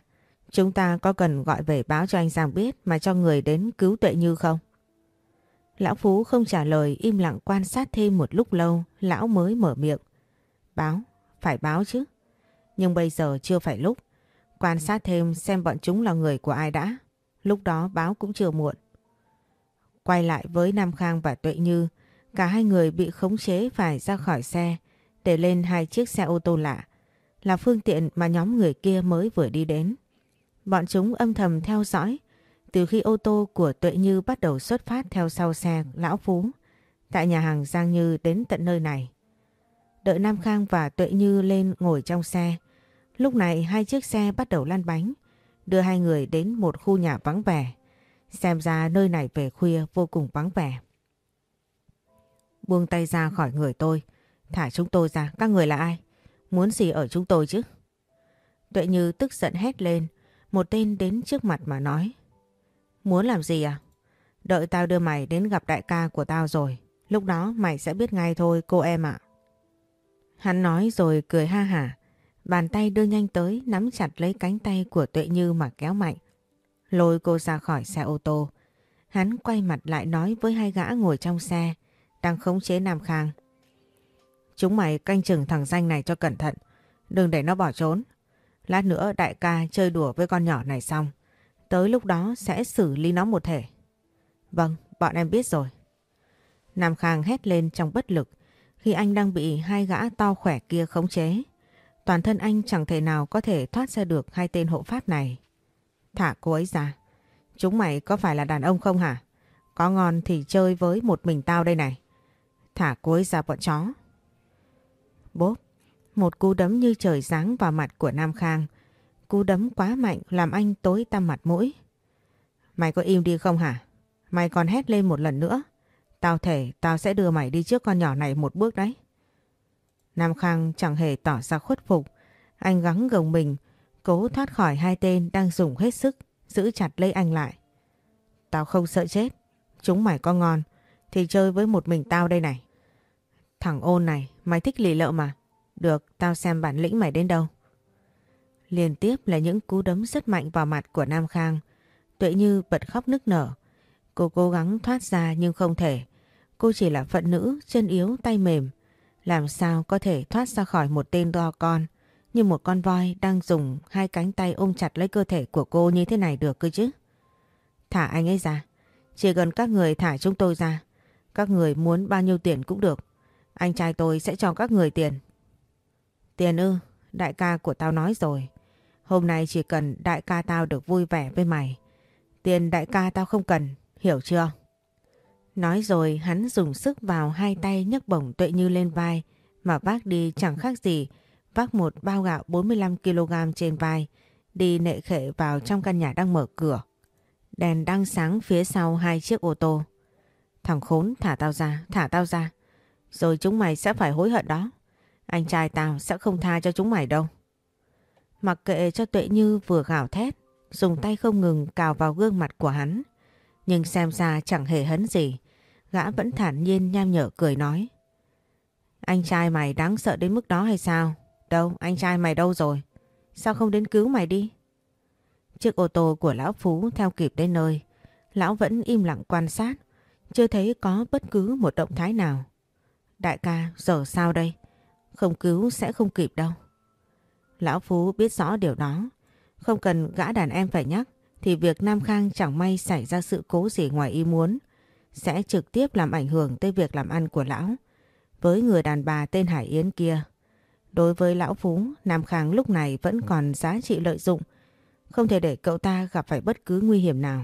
chúng ta có cần gọi về báo cho anh Giang biết mà cho người đến cứu Tuệ Như không? Lão Phú không trả lời im lặng quan sát thêm một lúc lâu, lão mới mở miệng. Báo, phải báo chứ. Nhưng bây giờ chưa phải lúc. Quan sát thêm xem bọn chúng là người của ai đã. Lúc đó báo cũng chưa muộn. Quay lại với Nam Khang và Tuệ Như, cả hai người bị khống chế phải ra khỏi xe để lên hai chiếc xe ô tô lạ, là phương tiện mà nhóm người kia mới vừa đi đến. Bọn chúng âm thầm theo dõi từ khi ô tô của Tuệ Như bắt đầu xuất phát theo sau xe Lão Phú tại nhà hàng Giang Như đến tận nơi này. Đợi Nam Khang và Tuệ Như lên ngồi trong xe. Lúc này hai chiếc xe bắt đầu lăn bánh, đưa hai người đến một khu nhà vắng vẻ. Xem ra nơi này về khuya vô cùng vắng vẻ. Buông tay ra khỏi người tôi, thả chúng tôi ra, các người là ai? Muốn gì ở chúng tôi chứ? Tuệ Như tức giận hét lên, một tên đến trước mặt mà nói. Muốn làm gì à? Đợi tao đưa mày đến gặp đại ca của tao rồi. Lúc đó mày sẽ biết ngay thôi, cô em ạ. Hắn nói rồi cười ha hả. Bàn tay đưa nhanh tới, nắm chặt lấy cánh tay của Tuệ Như mà kéo mạnh. Lôi cô ra khỏi xe ô tô. Hắn quay mặt lại nói với hai gã ngồi trong xe, đang khống chế Nam Khang. Chúng mày canh chừng thằng danh này cho cẩn thận. Đừng để nó bỏ trốn. Lát nữa đại ca chơi đùa với con nhỏ này xong. Tới lúc đó sẽ xử lý nó một thể. Vâng, bọn em biết rồi. Nam Khang hét lên trong bất lực khi anh đang bị hai gã to khỏe kia khống chế. Toàn thân anh chẳng thể nào có thể thoát ra được hai tên hộ pháp này. Thả cô ấy ra. Chúng mày có phải là đàn ông không hả? Có ngon thì chơi với một mình tao đây này. Thả cô ấy ra bọn chó. Bốp, một cú đấm như trời giáng vào mặt của Nam Khang. Cú đấm quá mạnh làm anh tối tăm mặt mũi. Mày có im đi không hả? Mày còn hét lên một lần nữa. Tao thể tao sẽ đưa mày đi trước con nhỏ này một bước đấy. Nam Khang chẳng hề tỏ ra khuất phục. Anh gắng gồng mình, cố thoát khỏi hai tên đang dùng hết sức, giữ chặt lấy anh lại. Tao không sợ chết. Chúng mày có ngon, thì chơi với một mình tao đây này. Thằng ôn này, mày thích lì lợ mà. Được, tao xem bản lĩnh mày đến đâu. Liên tiếp là những cú đấm rất mạnh vào mặt của Nam Khang. Tuệ Như bật khóc nức nở. Cô cố gắng thoát ra nhưng không thể. Cô chỉ là phận nữ, chân yếu, tay mềm. Làm sao có thể thoát ra khỏi một tên to con như một con voi đang dùng hai cánh tay ôm chặt lấy cơ thể của cô như thế này được cơ chứ? Thả anh ấy ra. Chỉ cần các người thả chúng tôi ra. Các người muốn bao nhiêu tiền cũng được. Anh trai tôi sẽ cho các người tiền. Tiền ư, đại ca của tao nói rồi. Hôm nay chỉ cần đại ca tao được vui vẻ với mày. Tiền đại ca tao không cần, hiểu chưa? Nói rồi hắn dùng sức vào hai tay nhấc bổng tuệ như lên vai mà vác đi chẳng khác gì vác một bao gạo 45kg trên vai đi nệ khệ vào trong căn nhà đang mở cửa. Đèn đang sáng phía sau hai chiếc ô tô. Thằng khốn thả tao ra, thả tao ra. Rồi chúng mày sẽ phải hối hận đó. Anh trai tao sẽ không tha cho chúng mày đâu. Mặc kệ cho Tuệ Như vừa gào thét, dùng tay không ngừng cào vào gương mặt của hắn. Nhưng xem ra chẳng hề hấn gì. Gã vẫn thản nhiên nham nhở cười nói. Anh trai mày đáng sợ đến mức đó hay sao? Đâu, anh trai mày đâu rồi? Sao không đến cứu mày đi? Chiếc ô tô của Lão Phú theo kịp đến nơi. Lão vẫn im lặng quan sát. Chưa thấy có bất cứ một động thái nào. Đại ca, giờ sao đây? Không cứu sẽ không kịp đâu. Lão Phú biết rõ điều đó. Không cần gã đàn em phải nhắc thì việc Nam Khang chẳng may xảy ra sự cố gì ngoài ý muốn sẽ trực tiếp làm ảnh hưởng tới việc làm ăn của lão với người đàn bà tên Hải Yến kia. Đối với lão Phú, Nam Khang lúc này vẫn còn giá trị lợi dụng, không thể để cậu ta gặp phải bất cứ nguy hiểm nào.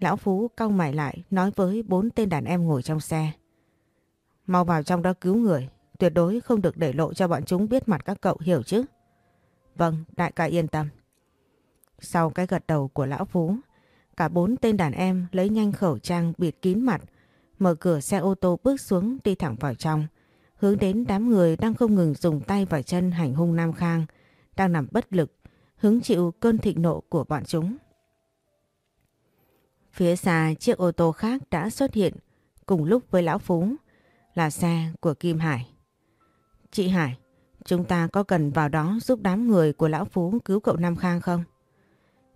Lão Phú cau mày lại nói với bốn tên đàn em ngồi trong xe. Mau vào trong đó cứu người, tuyệt đối không được để lộ cho bọn chúng biết mặt các cậu hiểu chứ. Vâng, đại ca yên tâm. Sau cái gật đầu của lão Phú, cả bốn tên đàn em lấy nhanh khẩu trang bịt kín mặt, mở cửa xe ô tô bước xuống đi thẳng vào trong, hướng đến đám người đang không ngừng dùng tay và chân hành hung Nam Khang, đang nằm bất lực, hứng chịu cơn thịnh nộ của bọn chúng. Phía xa chiếc ô tô khác đã xuất hiện cùng lúc với Lão Phú là xe của Kim Hải. Chị Hải, Chúng ta có cần vào đó giúp đám người của Lão Phú cứu cậu Nam Khang không?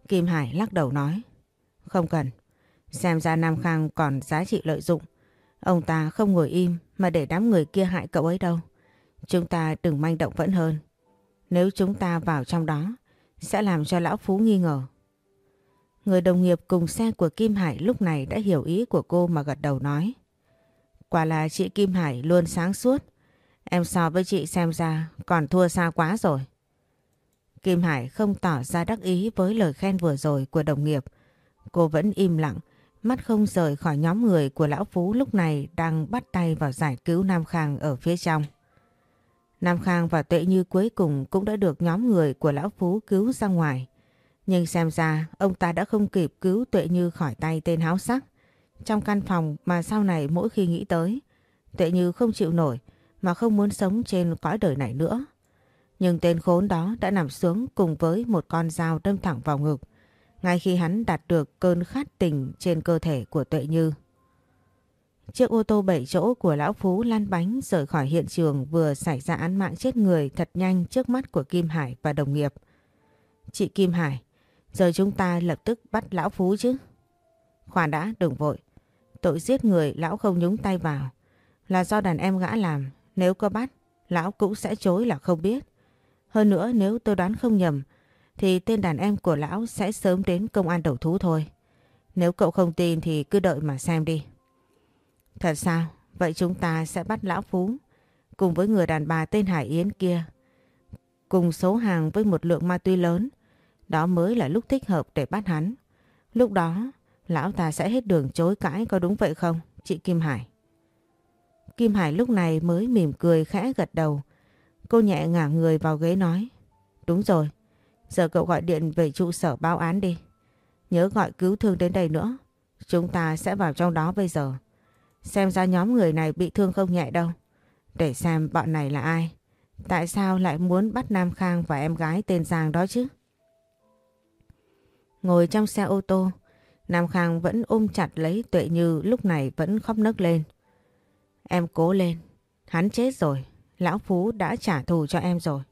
Kim Hải lắc đầu nói. Không cần. Xem ra Nam Khang còn giá trị lợi dụng. Ông ta không ngồi im mà để đám người kia hại cậu ấy đâu. Chúng ta đừng manh động vẫn hơn. Nếu chúng ta vào trong đó, sẽ làm cho Lão Phú nghi ngờ. Người đồng nghiệp cùng xe của Kim Hải lúc này đã hiểu ý của cô mà gật đầu nói. Quả là chị Kim Hải luôn sáng suốt. Em so với chị xem ra còn thua xa quá rồi. Kim Hải không tỏ ra đắc ý với lời khen vừa rồi của đồng nghiệp. Cô vẫn im lặng, mắt không rời khỏi nhóm người của Lão Phú lúc này đang bắt tay vào giải cứu Nam Khang ở phía trong. Nam Khang và Tuệ Như cuối cùng cũng đã được nhóm người của Lão Phú cứu ra ngoài. Nhưng xem ra ông ta đã không kịp cứu Tuệ Như khỏi tay tên háo sắc. Trong căn phòng mà sau này mỗi khi nghĩ tới, Tuệ Như không chịu nổi mà không muốn sống trên cõi đời này nữa. Nhưng tên khốn đó đã nằm xuống cùng với một con dao đâm thẳng vào ngực, ngay khi hắn đạt được cơn khát tình trên cơ thể của Tuệ Như. Chiếc ô tô bảy chỗ của Lão Phú lăn bánh rời khỏi hiện trường vừa xảy ra án mạng chết người thật nhanh trước mắt của Kim Hải và đồng nghiệp. Chị Kim Hải, giờ chúng ta lập tức bắt Lão Phú chứ. Khoan đã, đừng vội. Tội giết người Lão không nhúng tay vào. Là do đàn em gã làm. Nếu có bắt, Lão cũng sẽ chối là không biết. Hơn nữa nếu tôi đoán không nhầm, thì tên đàn em của Lão sẽ sớm đến công an đầu thú thôi. Nếu cậu không tin thì cứ đợi mà xem đi. Thật sao? Vậy chúng ta sẽ bắt Lão Phú cùng với người đàn bà tên Hải Yến kia. Cùng số hàng với một lượng ma túy lớn. Đó mới là lúc thích hợp để bắt hắn. Lúc đó, lão ta sẽ hết đường chối cãi có đúng vậy không, chị Kim Hải? Kim Hải lúc này mới mỉm cười khẽ gật đầu. Cô nhẹ ngả người vào ghế nói. Đúng rồi, giờ cậu gọi điện về trụ sở báo án đi. Nhớ gọi cứu thương đến đây nữa. Chúng ta sẽ vào trong đó bây giờ. Xem ra nhóm người này bị thương không nhẹ đâu. Để xem bọn này là ai. Tại sao lại muốn bắt Nam Khang và em gái tên Giang đó chứ? Ngồi trong xe ô tô, Nam Khang vẫn ôm chặt lấy Tuệ Như lúc này vẫn khóc nấc lên. Em cố lên, hắn chết rồi, Lão Phú đã trả thù cho em rồi.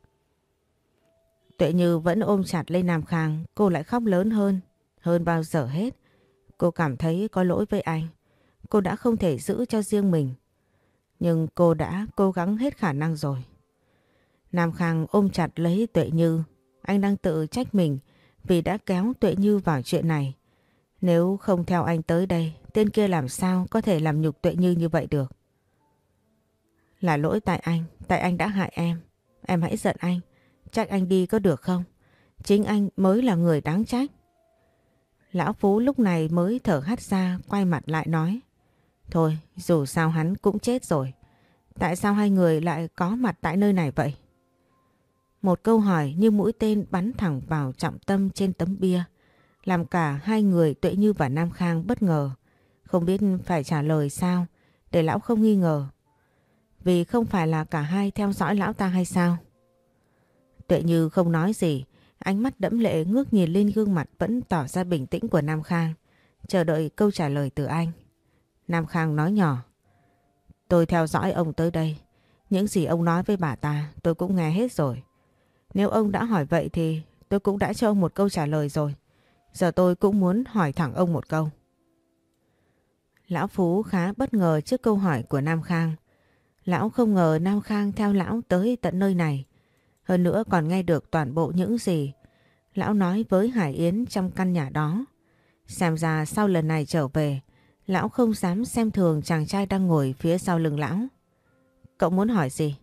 Tuệ Như vẫn ôm chặt lấy Nam Khang, cô lại khóc lớn hơn, hơn bao giờ hết. Cô cảm thấy có lỗi với anh cô đã không thể giữ cho riêng mình. Nhưng cô đã cố gắng hết khả năng rồi. Nam Khang ôm chặt lấy Tuệ Như. Anh đang tự trách mình vì đã kéo Tuệ Như vào chuyện này. Nếu không theo anh tới đây, tên kia làm sao có thể làm nhục Tuệ Như như vậy được? Là lỗi tại anh, tại anh đã hại em. Em hãy giận anh, trách anh đi có được không? Chính anh mới là người đáng trách. Lão Phú lúc này mới thở hắt ra, quay mặt lại nói. Thôi, dù sao hắn cũng chết rồi. Tại sao hai người lại có mặt tại nơi này vậy? Một câu hỏi như mũi tên bắn thẳng vào trọng tâm trên tấm bia. Làm cả hai người Tuệ Như và Nam Khang bất ngờ. Không biết phải trả lời sao để lão không nghi ngờ. Vì không phải là cả hai theo dõi lão ta hay sao? Tuệ Như không nói gì. Ánh mắt đẫm lệ ngước nhìn lên gương mặt vẫn tỏ ra bình tĩnh của Nam Khang. Chờ đợi câu trả lời từ anh. Nam Khang nói nhỏ. Tôi theo dõi ông tới đây. Những gì ông nói với bà ta tôi cũng nghe hết rồi. Nếu ông đã hỏi vậy thì tôi cũng đã cho ông một câu trả lời rồi. Giờ tôi cũng muốn hỏi thẳng ông một câu. Lão Phú khá bất ngờ trước câu hỏi của Nam Khang. Lão không ngờ Nam Khang theo lão tới tận nơi này. Hơn nữa còn nghe được toàn bộ những gì lão nói với Hải Yến trong căn nhà đó. Xem ra sau lần này trở về, Lão không dám xem thường chàng trai đang ngồi phía sau lưng lão. Cậu muốn hỏi gì?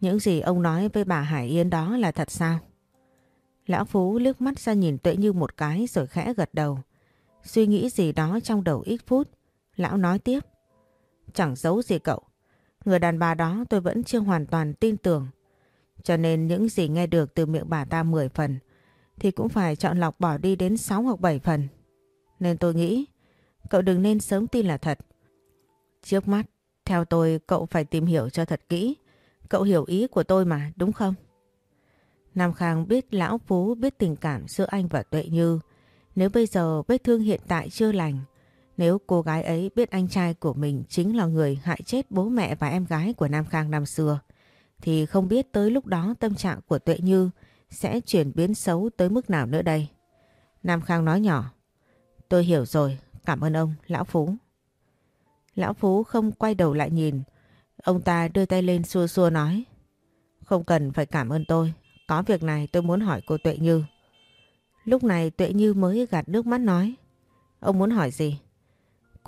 Những gì ông nói với bà Hải yến đó là thật sao? Lão Phú liếc mắt ra nhìn Tuệ Như một cái rồi khẽ gật đầu. Suy nghĩ gì đó trong đầu ít phút. Lão nói tiếp. Chẳng giấu gì cậu. Người đàn bà đó tôi vẫn chưa hoàn toàn tin tưởng. Cho nên những gì nghe được từ miệng bà ta 10 phần thì cũng phải chọn lọc bỏ đi đến 6 hoặc 7 phần. Nên tôi nghĩ Cậu đừng nên sớm tin là thật. Trước mắt, theo tôi cậu phải tìm hiểu cho thật kỹ. Cậu hiểu ý của tôi mà, đúng không? Nam Khang biết Lão Phú biết tình cảm giữa anh và Tuệ Như. Nếu bây giờ vết thương hiện tại chưa lành, nếu cô gái ấy biết anh trai của mình chính là người hại chết bố mẹ và em gái của Nam Khang năm xưa, thì không biết tới lúc đó tâm trạng của Tuệ Như sẽ chuyển biến xấu tới mức nào nữa đây. Nam Khang nói nhỏ. Tôi hiểu rồi, cảm ơn ông, Lão Phú. Lão Phú không quay đầu lại nhìn. Ông ta đưa tay lên xua xua nói. Không cần phải cảm ơn tôi. Có việc này tôi muốn hỏi cô Tuệ Như. Lúc này Tuệ Như mới gạt nước mắt nói. Ông muốn hỏi gì?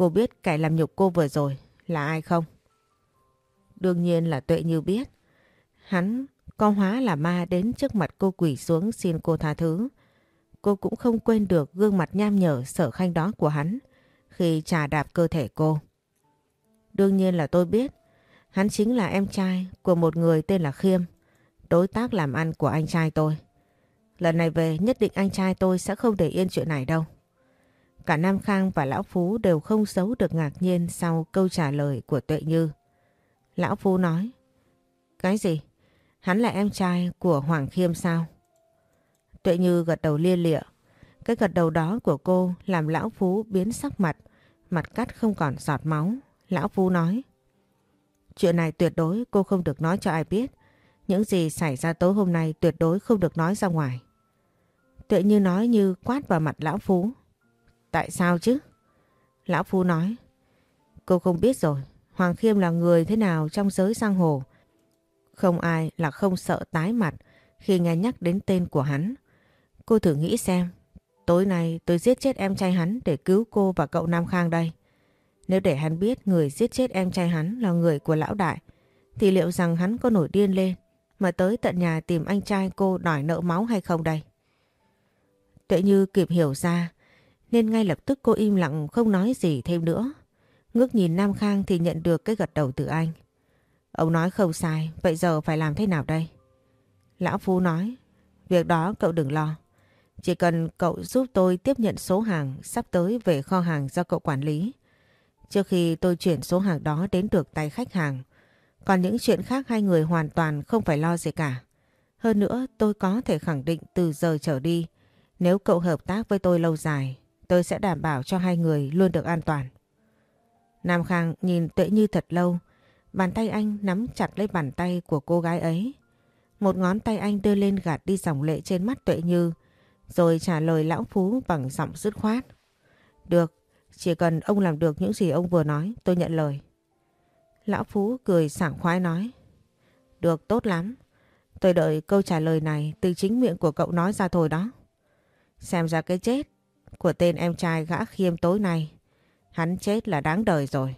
Cô biết kẻ làm nhục cô vừa rồi là ai không? Đương nhiên là Tuệ Như biết. Hắn có hóa là ma đến trước mặt cô quỷ xuống xin cô tha thứ. Cô cũng không quên được gương mặt nham nhở sở khanh đó của hắn khi trà đạp cơ thể cô. Đương nhiên là tôi biết. Hắn chính là em trai của một người tên là Khiêm, đối tác làm ăn của anh trai tôi. Lần này về nhất định anh trai tôi sẽ không để yên chuyện này đâu. Cả Nam Khang và Lão Phú đều không giấu được ngạc nhiên sau câu trả lời của Tuệ Như. Lão Phú nói, Cái gì? Hắn là em trai của Hoàng Khiêm sao? Tuệ Như gật đầu lia lịa. Cái gật đầu đó của cô làm Lão Phú biến sắc mặt, mặt cắt không còn giọt máu. Lão Phú nói, Chuyện này tuyệt đối cô không được nói cho ai biết. Những gì xảy ra tối hôm nay tuyệt đối không được nói ra ngoài. Tuệ Như nói như quát vào mặt Lão Phú. Tại sao chứ? Lão phu nói. Cô không biết rồi. Hoàng Khiêm là người thế nào trong giới sang hồ. Không ai là không sợ tái mặt khi nghe nhắc đến tên của hắn. Cô thử nghĩ xem. Tối nay tôi giết chết em trai hắn để cứu cô và cậu Nam Khang đây. Nếu để hắn biết người giết chết em trai hắn là người của lão đại, thì liệu rằng hắn có nổi điên lên mà tới tận nhà tìm anh trai cô đòi nợ máu hay không đây? Tuệ Như kịp hiểu ra nên ngay lập tức cô im lặng không nói gì thêm nữa. Ngước nhìn Nam Khang thì nhận được cái gật đầu từ anh. Ông nói không sai, vậy giờ phải làm thế nào đây? Lão Phu nói, việc đó cậu đừng lo. Chỉ cần cậu giúp tôi tiếp nhận số hàng sắp tới về kho hàng do cậu quản lý. Trước khi tôi chuyển số hàng đó đến được tay khách hàng. Còn những chuyện khác hai người hoàn toàn không phải lo gì cả. Hơn nữa tôi có thể khẳng định từ giờ trở đi nếu cậu hợp tác với tôi lâu dài tôi sẽ đảm bảo cho hai người luôn được an toàn. Nam Khang nhìn Tuệ Như thật lâu, bàn tay anh nắm chặt lấy bàn tay của cô gái ấy. Một ngón tay anh đưa lên gạt đi dòng lệ trên mắt Tuệ Như, rồi trả lời lão Phú bằng giọng dứt khoát. Được, chỉ cần ông làm được những gì ông vừa nói, tôi nhận lời. Lão Phú cười sảng khoái nói. Được, tốt lắm. Tôi đợi câu trả lời này từ chính miệng của cậu nói ra thôi đó. Xem ra cái chết của tên em trai gã khiêm tối nay. Hắn chết là đáng đời rồi.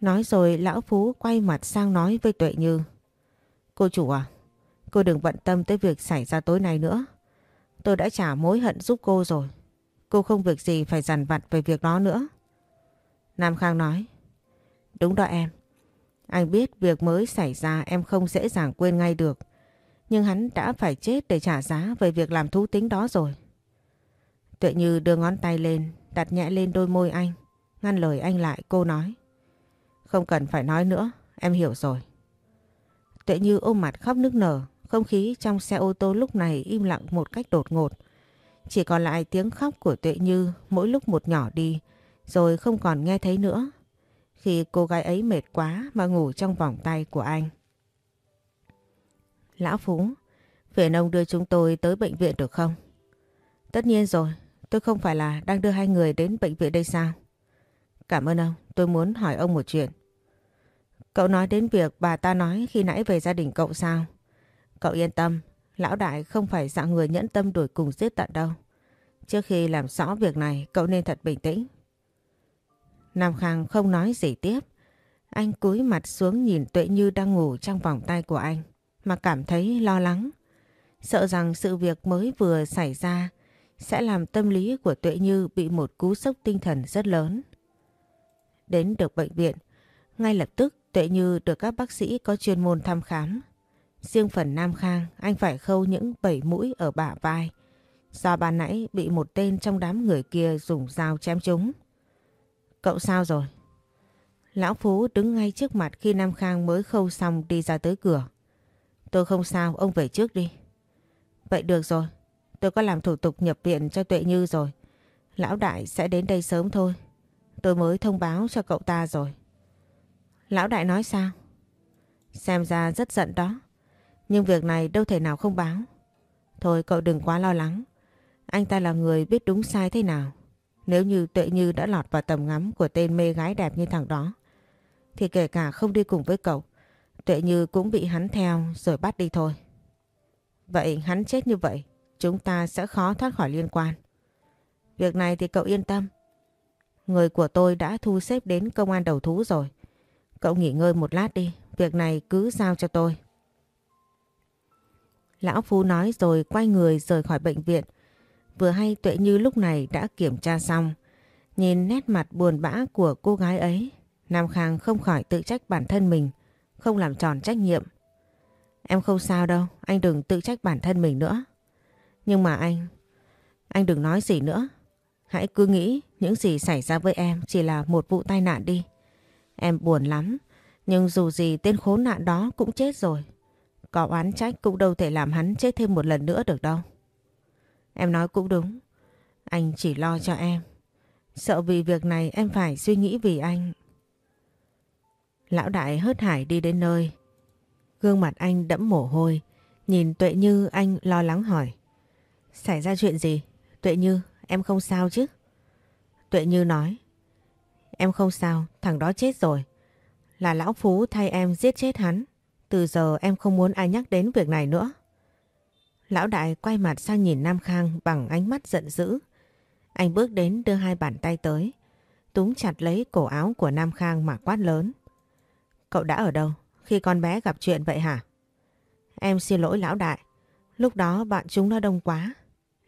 Nói rồi lão Phú quay mặt sang nói với Tuệ Như. Cô chủ à, cô đừng bận tâm tới việc xảy ra tối nay nữa. Tôi đã trả mối hận giúp cô rồi. Cô không việc gì phải dằn vặt về việc đó nữa. Nam Khang nói. Đúng đó em. Anh biết việc mới xảy ra em không dễ dàng quên ngay được. Nhưng hắn đã phải chết để trả giá về việc làm thú tính đó rồi. Tuệ Như đưa ngón tay lên, đặt nhẹ lên đôi môi anh. Ngăn lời anh lại cô nói. Không cần phải nói nữa, em hiểu rồi. Tuệ Như ôm mặt khóc nức nở, không khí trong xe ô tô lúc này im lặng một cách đột ngột. Chỉ còn lại tiếng khóc của Tuệ Như mỗi lúc một nhỏ đi, rồi không còn nghe thấy nữa. Khi cô gái ấy mệt quá mà ngủ trong vòng tay của anh. Lão Phú, phiền ông đưa chúng tôi tới bệnh viện được không? Tất nhiên rồi, Tôi không phải là đang đưa hai người đến bệnh viện đây sao? Cảm ơn ông, tôi muốn hỏi ông một chuyện. Cậu nói đến việc bà ta nói khi nãy về gia đình cậu sao? Cậu yên tâm, lão đại không phải dạng người nhẫn tâm đuổi cùng giết tận đâu. Trước khi làm rõ việc này, cậu nên thật bình tĩnh. Nam Khang không nói gì tiếp. Anh cúi mặt xuống nhìn Tuệ Như đang ngủ trong vòng tay của anh, mà cảm thấy lo lắng. Sợ rằng sự việc mới vừa xảy ra sẽ làm tâm lý của Tuệ Như bị một cú sốc tinh thần rất lớn. Đến được bệnh viện, ngay lập tức Tuệ Như được các bác sĩ có chuyên môn thăm khám. Riêng phần Nam Khang, anh phải khâu những bảy mũi ở bả vai, do ban nãy bị một tên trong đám người kia dùng dao chém trúng. Cậu sao rồi? Lão Phú đứng ngay trước mặt khi Nam Khang mới khâu xong đi ra tới cửa. Tôi không sao, ông về trước đi. Vậy được rồi, Tôi có làm thủ tục nhập viện cho Tuệ Như rồi. Lão Đại sẽ đến đây sớm thôi. Tôi mới thông báo cho cậu ta rồi. Lão Đại nói sao? Xem ra rất giận đó. Nhưng việc này đâu thể nào không báo. Thôi cậu đừng quá lo lắng. Anh ta là người biết đúng sai thế nào. Nếu như Tuệ Như đã lọt vào tầm ngắm của tên mê gái đẹp như thằng đó, thì kể cả không đi cùng với cậu, Tuệ Như cũng bị hắn theo rồi bắt đi thôi. Vậy hắn chết như vậy, chúng ta sẽ khó thoát khỏi liên quan. Việc này thì cậu yên tâm. Người của tôi đã thu xếp đến công an đầu thú rồi. Cậu nghỉ ngơi một lát đi, việc này cứ giao cho tôi. Lão Phú nói rồi quay người rời khỏi bệnh viện. Vừa hay Tuệ Như lúc này đã kiểm tra xong. Nhìn nét mặt buồn bã của cô gái ấy, Nam Khang không khỏi tự trách bản thân mình, không làm tròn trách nhiệm. Em không sao đâu, anh đừng tự trách bản thân mình nữa. Nhưng mà anh, anh đừng nói gì nữa. Hãy cứ nghĩ những gì xảy ra với em chỉ là một vụ tai nạn đi. Em buồn lắm, nhưng dù gì tên khốn nạn đó cũng chết rồi. Có oán trách cũng đâu thể làm hắn chết thêm một lần nữa được đâu. Em nói cũng đúng. Anh chỉ lo cho em. Sợ vì việc này em phải suy nghĩ vì anh. Lão đại hớt hải đi đến nơi. Gương mặt anh đẫm mồ hôi. Nhìn Tuệ Như anh lo lắng hỏi. Xảy ra chuyện gì? Tuệ Như, em không sao chứ? Tuệ Như nói. Em không sao, thằng đó chết rồi. Là lão Phú thay em giết chết hắn. Từ giờ em không muốn ai nhắc đến việc này nữa. Lão đại quay mặt sang nhìn Nam Khang bằng ánh mắt giận dữ. Anh bước đến đưa hai bàn tay tới. Túng chặt lấy cổ áo của Nam Khang mà quát lớn. Cậu đã ở đâu khi con bé gặp chuyện vậy hả? Em xin lỗi lão đại. Lúc đó bạn chúng nó đông quá.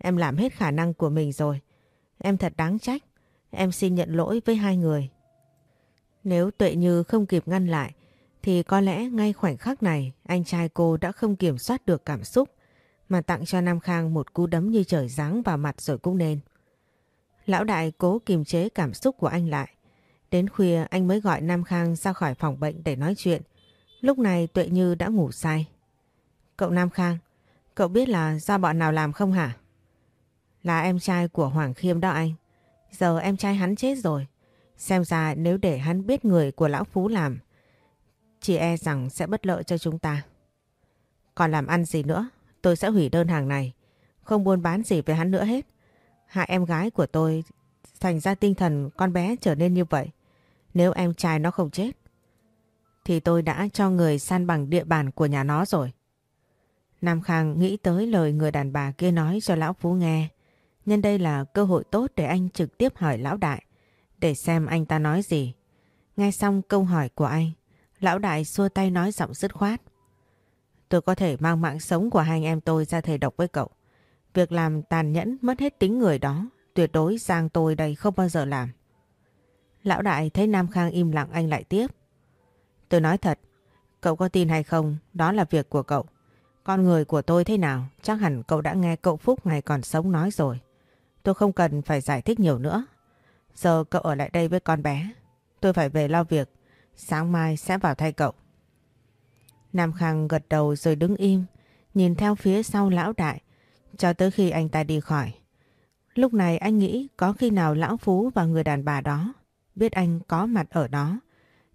Em làm hết khả năng của mình rồi. Em thật đáng trách. Em xin nhận lỗi với hai người. Nếu Tuệ Như không kịp ngăn lại thì có lẽ ngay khoảnh khắc này anh trai cô đã không kiểm soát được cảm xúc mà tặng cho Nam Khang một cú đấm như trời giáng vào mặt rồi cũng nên. Lão đại cố kiềm chế cảm xúc của anh lại. Đến khuya anh mới gọi Nam Khang ra khỏi phòng bệnh để nói chuyện. Lúc này Tuệ Như đã ngủ say. Cậu Nam Khang, cậu biết là do bọn nào làm không hả? Là em trai của Hoàng Khiêm đó anh. Giờ em trai hắn chết rồi. Xem ra nếu để hắn biết người của Lão Phú làm, chỉ e rằng sẽ bất lợi cho chúng ta. Còn làm ăn gì nữa, tôi sẽ hủy đơn hàng này. Không buôn bán gì với hắn nữa hết. Hại em gái của tôi thành ra tinh thần con bé trở nên như vậy. Nếu em trai nó không chết, thì tôi đã cho người san bằng địa bàn của nhà nó rồi. Nam Khang nghĩ tới lời người đàn bà kia nói cho Lão Phú nghe. Nhân đây là cơ hội tốt để anh trực tiếp hỏi Lão Đại, để xem anh ta nói gì. Nghe xong câu hỏi của anh, Lão Đại xua tay nói giọng dứt khoát. Tôi có thể mang mạng sống của hai anh em tôi ra thầy độc với cậu. Việc làm tàn nhẫn mất hết tính người đó, tuyệt đối Giang tôi đây không bao giờ làm. Lão Đại thấy Nam Khang im lặng anh lại tiếp. Tôi nói thật, cậu có tin hay không, đó là việc của cậu. Con người của tôi thế nào, chắc hẳn cậu đã nghe cậu Phúc ngày còn sống nói rồi. Tôi không cần phải giải thích nhiều nữa. Giờ cậu ở lại đây với con bé. Tôi phải về lo việc. Sáng mai sẽ vào thay cậu. Nam Khang gật đầu rồi đứng im, nhìn theo phía sau lão đại, cho tới khi anh ta đi khỏi. Lúc này anh nghĩ có khi nào lão Phú và người đàn bà đó biết anh có mặt ở đó,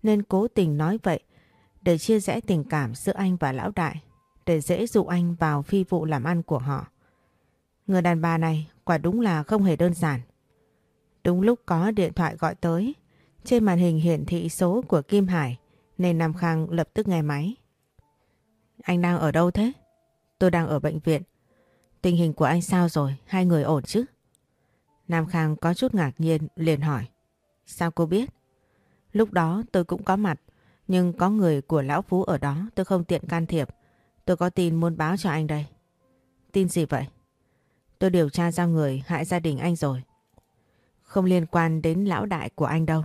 nên cố tình nói vậy để chia rẽ tình cảm giữa anh và lão đại, để dễ dụ anh vào phi vụ làm ăn của họ. Người đàn bà này quả đúng là không hề đơn giản. Đúng lúc có điện thoại gọi tới, trên màn hình hiển thị số của Kim Hải nên Nam Khang lập tức nghe máy. Anh đang ở đâu thế? Tôi đang ở bệnh viện. Tình hình của anh sao rồi? Hai người ổn chứ? Nam Khang có chút ngạc nhiên liền hỏi. Sao cô biết? Lúc đó tôi cũng có mặt, nhưng có người của Lão Phú ở đó tôi không tiện can thiệp. Tôi có tin muốn báo cho anh đây. Tin gì vậy? Tôi điều tra ra người hại gia đình anh rồi. Không liên quan đến lão đại của anh đâu.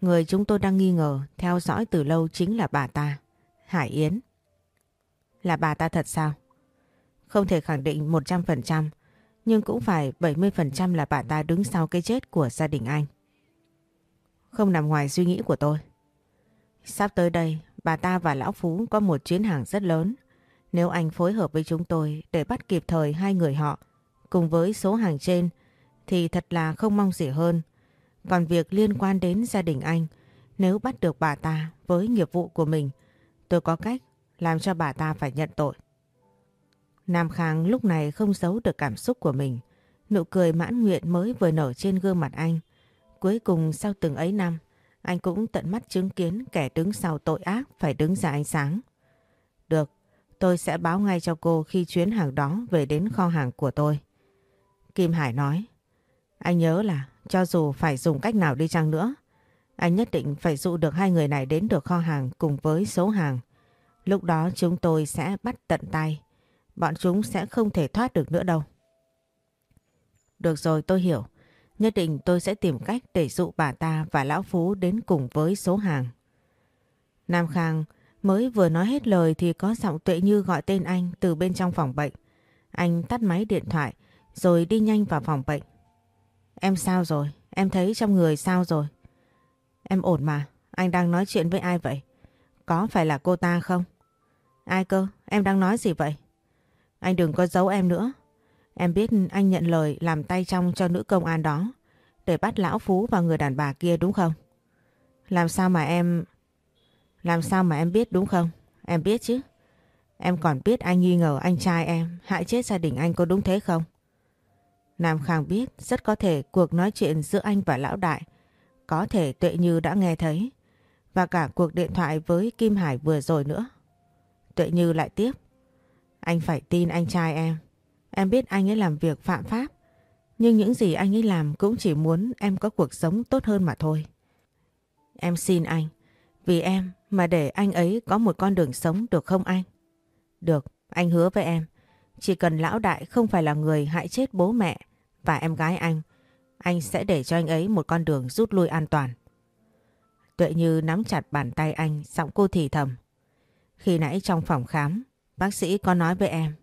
Người chúng tôi đang nghi ngờ theo dõi từ lâu chính là bà ta, Hải Yến. Là bà ta thật sao? Không thể khẳng định 100%, nhưng cũng phải 70% là bà ta đứng sau cái chết của gia đình anh. Không nằm ngoài suy nghĩ của tôi. Sắp tới đây, bà ta và Lão Phú có một chuyến hàng rất lớn. Nếu anh phối hợp với chúng tôi để bắt kịp thời hai người họ cùng với số hàng trên thì thật là không mong gì hơn. Còn việc liên quan đến gia đình anh, nếu bắt được bà ta với nghiệp vụ của mình, tôi có cách làm cho bà ta phải nhận tội. Nam Khang lúc này không giấu được cảm xúc của mình. Nụ cười mãn nguyện mới vừa nở trên gương mặt anh. Cuối cùng sau từng ấy năm, anh cũng tận mắt chứng kiến kẻ đứng sau tội ác phải đứng ra ánh sáng. Được, tôi sẽ báo ngay cho cô khi chuyến hàng đó về đến kho hàng của tôi. Kim Hải nói, anh nhớ là cho dù phải dùng cách nào đi chăng nữa, anh nhất định phải dụ được hai người này đến được kho hàng cùng với số hàng. Lúc đó chúng tôi sẽ bắt tận tay. Bọn chúng sẽ không thể thoát được nữa đâu. Được rồi tôi hiểu. Nhất định tôi sẽ tìm cách để dụ bà ta và Lão Phú đến cùng với số hàng. Nam Khang mới vừa nói hết lời thì có giọng tuệ như gọi tên anh từ bên trong phòng bệnh. Anh tắt máy điện thoại rồi đi nhanh vào phòng bệnh. Em sao rồi? Em thấy trong người sao rồi? Em ổn mà. Anh đang nói chuyện với ai vậy? Có phải là cô ta không? Ai cơ? Em đang nói gì vậy? Anh đừng có giấu em nữa. Em biết anh nhận lời làm tay trong cho nữ công an đó, để bắt lão Phú và người đàn bà kia đúng không? Làm sao mà em... Làm sao mà em biết đúng không? Em biết chứ. Em còn biết anh nghi ngờ anh trai em, hại chết gia đình anh có đúng thế không? Nam Khang biết rất có thể cuộc nói chuyện giữa anh và lão đại có thể Tuệ Như đã nghe thấy và cả cuộc điện thoại với Kim Hải vừa rồi nữa. Tuệ Như lại tiếp. Anh phải tin anh trai em. Em biết anh ấy làm việc phạm pháp. Nhưng những gì anh ấy làm cũng chỉ muốn em có cuộc sống tốt hơn mà thôi. Em xin anh. Vì em mà để anh ấy có một con đường sống được không anh? Được, anh hứa với em. Chỉ cần lão đại không phải là người hại chết bố mẹ và em gái anh, anh sẽ để cho anh ấy một con đường rút lui an toàn. Tuệ Như nắm chặt bàn tay anh, giọng cô thì thầm. Khi nãy trong phòng khám, bác sĩ có nói với em,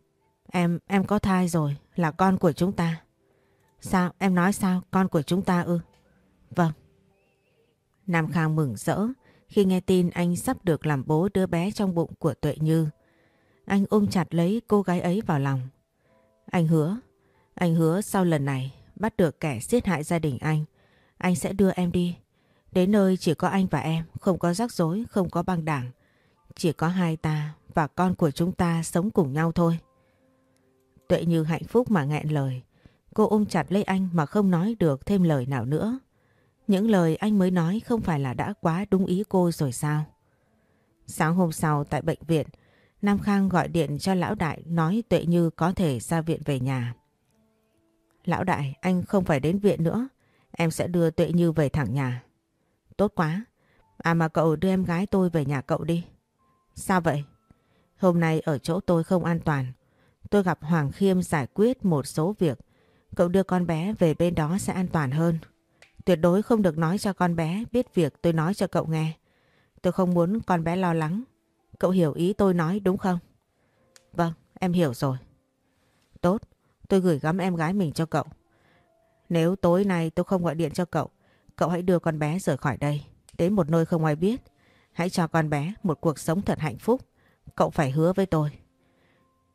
em, em có thai rồi, là con của chúng ta. Sao, em nói sao, con của chúng ta ư? Vâng. Nam Khang mừng rỡ khi nghe tin anh sắp được làm bố đứa bé trong bụng của Tuệ Như. Anh ôm chặt lấy cô gái ấy vào lòng. Anh hứa, anh hứa sau lần này bắt được kẻ giết hại gia đình anh, anh sẽ đưa em đi. Đến nơi chỉ có anh và em, không có rắc rối, không có băng đảng. Chỉ có hai ta và con của chúng ta sống cùng nhau thôi. Tuệ như hạnh phúc mà nghẹn lời. Cô ôm chặt lấy anh mà không nói được thêm lời nào nữa. Những lời anh mới nói không phải là đã quá đúng ý cô rồi sao? Sáng hôm sau tại bệnh viện, Nam Khang gọi điện cho lão đại nói Tuệ Như có thể ra viện về nhà. Lão đại, anh không phải đến viện nữa. Em sẽ đưa Tuệ Như về thẳng nhà. Tốt quá. À mà cậu đưa em gái tôi về nhà cậu đi. Sao vậy? Hôm nay ở chỗ tôi không an toàn. Tôi gặp Hoàng Khiêm giải quyết một số việc. Cậu đưa con bé về bên đó sẽ an toàn hơn. Tuyệt đối không được nói cho con bé biết việc tôi nói cho cậu nghe. Tôi không muốn con bé lo lắng. Cậu hiểu ý tôi nói đúng không? Vâng, em hiểu rồi. Tốt, tôi gửi gắm em gái mình cho cậu. Nếu tối nay tôi không gọi điện cho cậu, cậu hãy đưa con bé rời khỏi đây, đến một nơi không ai biết. Hãy cho con bé một cuộc sống thật hạnh phúc. Cậu phải hứa với tôi.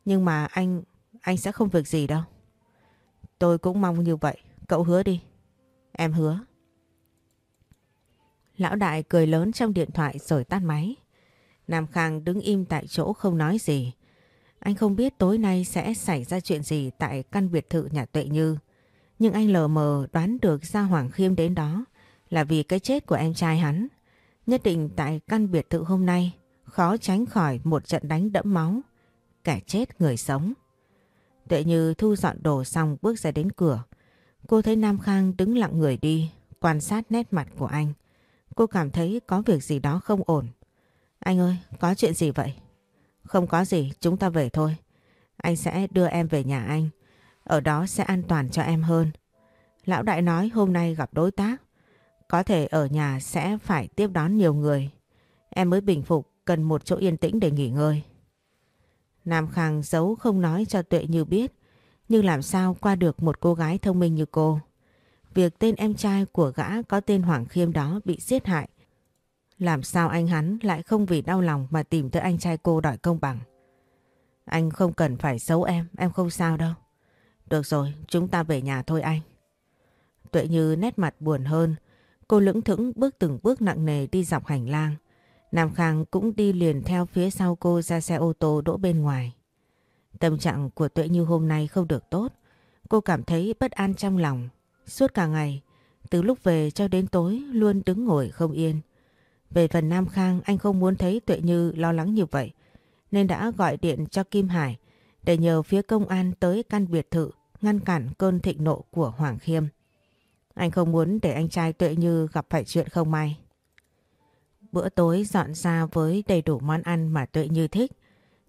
Nhưng mà anh, anh sẽ không việc gì đâu. Tôi cũng mong như vậy. Cậu hứa đi. Em hứa. Lão đại cười lớn trong điện thoại rồi tắt máy. Nam Khang đứng im tại chỗ không nói gì. Anh không biết tối nay sẽ xảy ra chuyện gì tại căn biệt thự nhà Tuệ Như. Nhưng anh lờ mờ đoán được ra Hoàng Khiêm đến đó là vì cái chết của em trai hắn. Nhất định tại căn biệt thự hôm nay khó tránh khỏi một trận đánh đẫm máu. Kẻ chết người sống. Tuệ Như thu dọn đồ xong bước ra đến cửa. Cô thấy Nam Khang đứng lặng người đi, quan sát nét mặt của anh. Cô cảm thấy có việc gì đó không ổn. Anh ơi, có chuyện gì vậy? Không có gì, chúng ta về thôi. Anh sẽ đưa em về nhà anh. Ở đó sẽ an toàn cho em hơn. Lão đại nói hôm nay gặp đối tác. Có thể ở nhà sẽ phải tiếp đón nhiều người. Em mới bình phục, cần một chỗ yên tĩnh để nghỉ ngơi. Nam Khang giấu không nói cho Tuệ Như biết. Nhưng làm sao qua được một cô gái thông minh như cô. Việc tên em trai của gã có tên Hoàng Khiêm đó bị giết hại. Làm sao anh hắn lại không vì đau lòng mà tìm tới anh trai cô đòi công bằng. Anh không cần phải xấu em, em không sao đâu. Được rồi, chúng ta về nhà thôi anh. Tuệ Như nét mặt buồn hơn, cô lững thững bước từng bước nặng nề đi dọc hành lang. Nam Khang cũng đi liền theo phía sau cô ra xe ô tô đỗ bên ngoài. Tâm trạng của Tuệ Như hôm nay không được tốt. Cô cảm thấy bất an trong lòng. Suốt cả ngày, từ lúc về cho đến tối luôn đứng ngồi không yên. Về phần Nam Khang anh không muốn thấy Tuệ Như lo lắng như vậy. Nên đã gọi điện cho Kim Hải để nhờ phía công an tới căn biệt thự ngăn cản cơn thịnh nộ của Hoàng Khiêm. Anh không muốn để anh trai Tuệ Như gặp phải chuyện không may. Bữa tối dọn ra với đầy đủ món ăn mà Tuệ Như thích,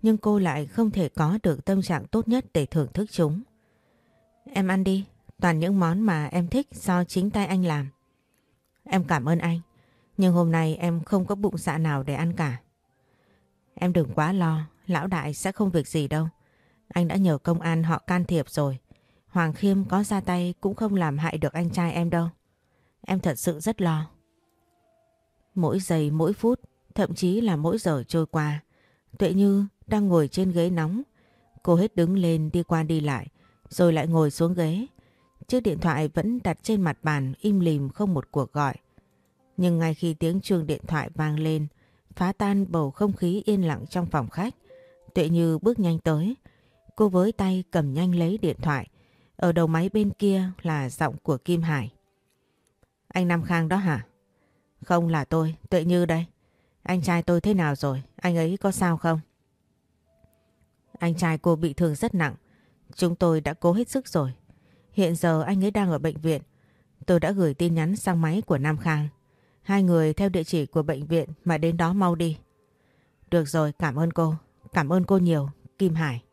nhưng cô lại không thể có được tâm trạng tốt nhất để thưởng thức chúng. Em ăn đi, toàn những món mà em thích do chính tay anh làm. Em cảm ơn anh, nhưng hôm nay em không có bụng dạ nào để ăn cả. Em đừng quá lo, lão đại sẽ không việc gì đâu. Anh đã nhờ công an họ can thiệp rồi. Hoàng Khiêm có ra tay cũng không làm hại được anh trai em đâu. Em thật sự rất lo. Mỗi giây mỗi phút, thậm chí là mỗi giờ trôi qua, Tuệ Như đang ngồi trên ghế nóng. Cô hết đứng lên đi qua đi lại, rồi lại ngồi xuống ghế. Chiếc điện thoại vẫn đặt trên mặt bàn im lìm không một cuộc gọi. Nhưng ngay khi tiếng chuông điện thoại vang lên, phá tan bầu không khí yên lặng trong phòng khách, Tuệ Như bước nhanh tới. Cô với tay cầm nhanh lấy điện thoại. Ở đầu máy bên kia là giọng của Kim Hải. Anh Nam Khang đó hả? Không là tôi, Tuệ Như đây. Anh trai tôi thế nào rồi? Anh ấy có sao không? Anh trai cô bị thương rất nặng. Chúng tôi đã cố hết sức rồi. Hiện giờ anh ấy đang ở bệnh viện. Tôi đã gửi tin nhắn sang máy của Nam Khang. Hai người theo địa chỉ của bệnh viện mà đến đó mau đi. Được rồi, cảm ơn cô. Cảm ơn cô nhiều, Kim Hải.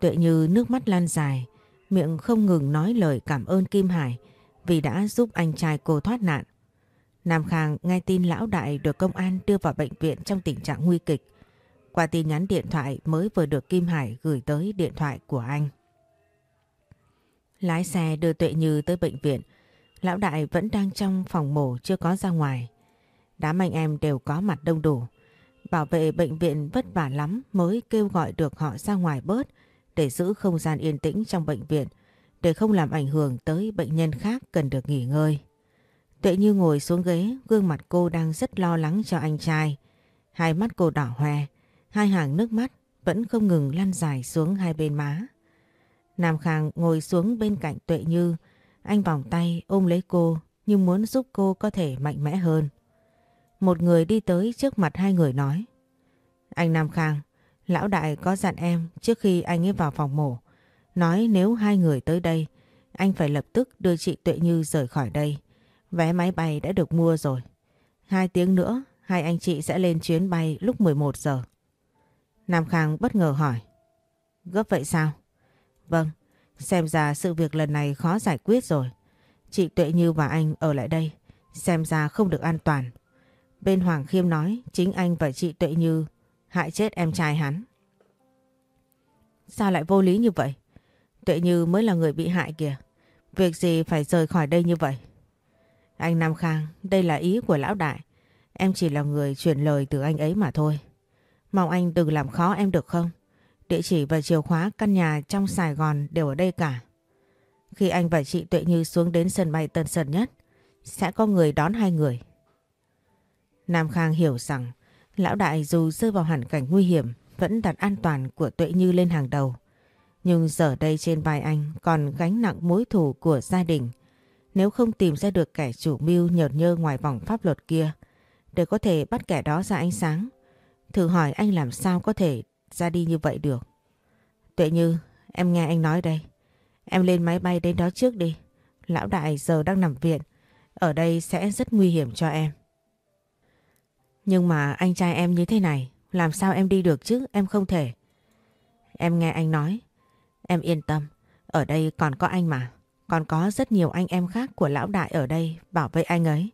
Tuệ Như nước mắt lan dài, miệng không ngừng nói lời cảm ơn Kim Hải vì đã giúp anh trai cô thoát nạn. Nam Khang nghe tin lão đại được công an đưa vào bệnh viện trong tình trạng nguy kịch. Qua tin nhắn điện thoại mới vừa được Kim Hải gửi tới điện thoại của anh. Lái xe đưa Tuệ Như tới bệnh viện. Lão đại vẫn đang trong phòng mổ chưa có ra ngoài. Đám anh em đều có mặt đông đủ. Bảo vệ bệnh viện vất vả lắm mới kêu gọi được họ ra ngoài bớt để giữ không gian yên tĩnh trong bệnh viện để không làm ảnh hưởng tới bệnh nhân khác cần được nghỉ ngơi. Tuệ Như ngồi xuống ghế, gương mặt cô đang rất lo lắng cho anh trai. Hai mắt cô đỏ hoe, hai hàng nước mắt vẫn không ngừng lăn dài xuống hai bên má. Nam Khang ngồi xuống bên cạnh Tuệ Như, anh vòng tay ôm lấy cô nhưng muốn giúp cô có thể mạnh mẽ hơn. Một người đi tới trước mặt hai người nói Anh Nam Khang, lão đại có dặn em trước khi anh ấy vào phòng mổ nói nếu hai người tới đây anh phải lập tức đưa chị Tuệ Như rời khỏi đây. Vé máy bay đã được mua rồi. Hai tiếng nữa, hai anh chị sẽ lên chuyến bay lúc 11 giờ. Nam Khang bất ngờ hỏi. Gấp vậy sao? Vâng, xem ra sự việc lần này khó giải quyết rồi. Chị Tuệ Như và anh ở lại đây, xem ra không được an toàn. Bên Hoàng Khiêm nói chính anh và chị Tuệ Như hại chết em trai hắn. Sao lại vô lý như vậy? Tuệ Như mới là người bị hại kìa. Việc gì phải rời khỏi đây như vậy? Anh Nam Khang, đây là ý của lão đại. Em chỉ là người chuyển lời từ anh ấy mà thôi. Mong anh đừng làm khó em được không? Địa chỉ và chìa khóa căn nhà trong Sài Gòn đều ở đây cả. Khi anh và chị Tuệ Như xuống đến sân bay Tân Sơn Nhất, sẽ có người đón hai người. Nam Khang hiểu rằng lão đại dù rơi vào hoàn cảnh nguy hiểm vẫn đặt an toàn của Tuệ Như lên hàng đầu. Nhưng giờ đây trên vai anh còn gánh nặng mối thù của gia đình. Nếu không tìm ra được kẻ chủ mưu nhợt nhơ ngoài vòng pháp luật kia để có thể bắt kẻ đó ra ánh sáng, thử hỏi anh làm sao có thể ra đi như vậy được. Tuệ Như, em nghe anh nói đây. Em lên máy bay đến đó trước đi. Lão đại giờ đang nằm viện. Ở đây sẽ rất nguy hiểm cho em. Nhưng mà anh trai em như thế này, làm sao em đi được chứ? Em không thể. Em nghe anh nói. Em yên tâm, ở đây còn có anh mà. Còn có rất nhiều anh em khác của lão đại ở đây bảo vệ anh ấy.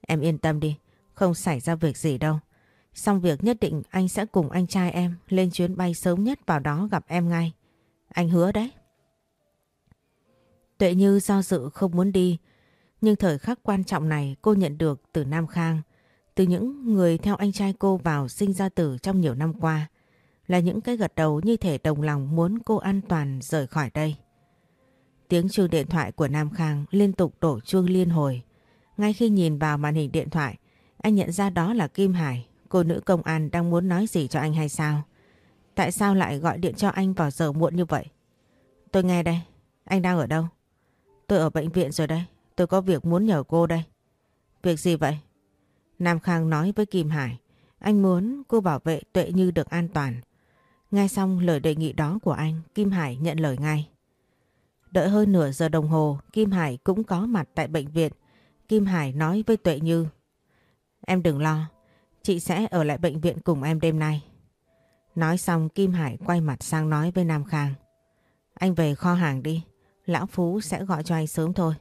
Em yên tâm đi, không xảy ra việc gì đâu. Xong việc nhất định anh sẽ cùng anh trai em lên chuyến bay sớm nhất vào đó gặp em ngay. Anh hứa đấy. Tuệ Như do dự không muốn đi, nhưng thời khắc quan trọng này cô nhận được từ Nam Khang, từ những người theo anh trai cô vào sinh ra tử trong nhiều năm qua, là những cái gật đầu như thể đồng lòng muốn cô an toàn rời khỏi đây. Tiếng chuông điện thoại của Nam Khang liên tục đổ chuông liên hồi. Ngay khi nhìn vào màn hình điện thoại, Anh nhận ra đó là Kim Hải, cô nữ công an đang muốn nói gì cho anh hay sao? Tại sao lại gọi điện cho anh vào giờ muộn như vậy? Tôi nghe đây, anh đang ở đâu? Tôi ở bệnh viện rồi đây, tôi có việc muốn nhờ cô đây. Việc gì vậy? Nam Khang nói với Kim Hải, anh muốn cô bảo vệ Tuệ Như được an toàn. Nghe xong lời đề nghị đó của anh, Kim Hải nhận lời ngay. Đợi hơn nửa giờ đồng hồ, Kim Hải cũng có mặt tại bệnh viện. Kim Hải nói với Tuệ Như, Em đừng lo, chị sẽ ở lại bệnh viện cùng em đêm nay. Nói xong Kim Hải quay mặt sang nói với Nam Khang. Anh về kho hàng đi, Lão Phú sẽ gọi cho anh sớm thôi.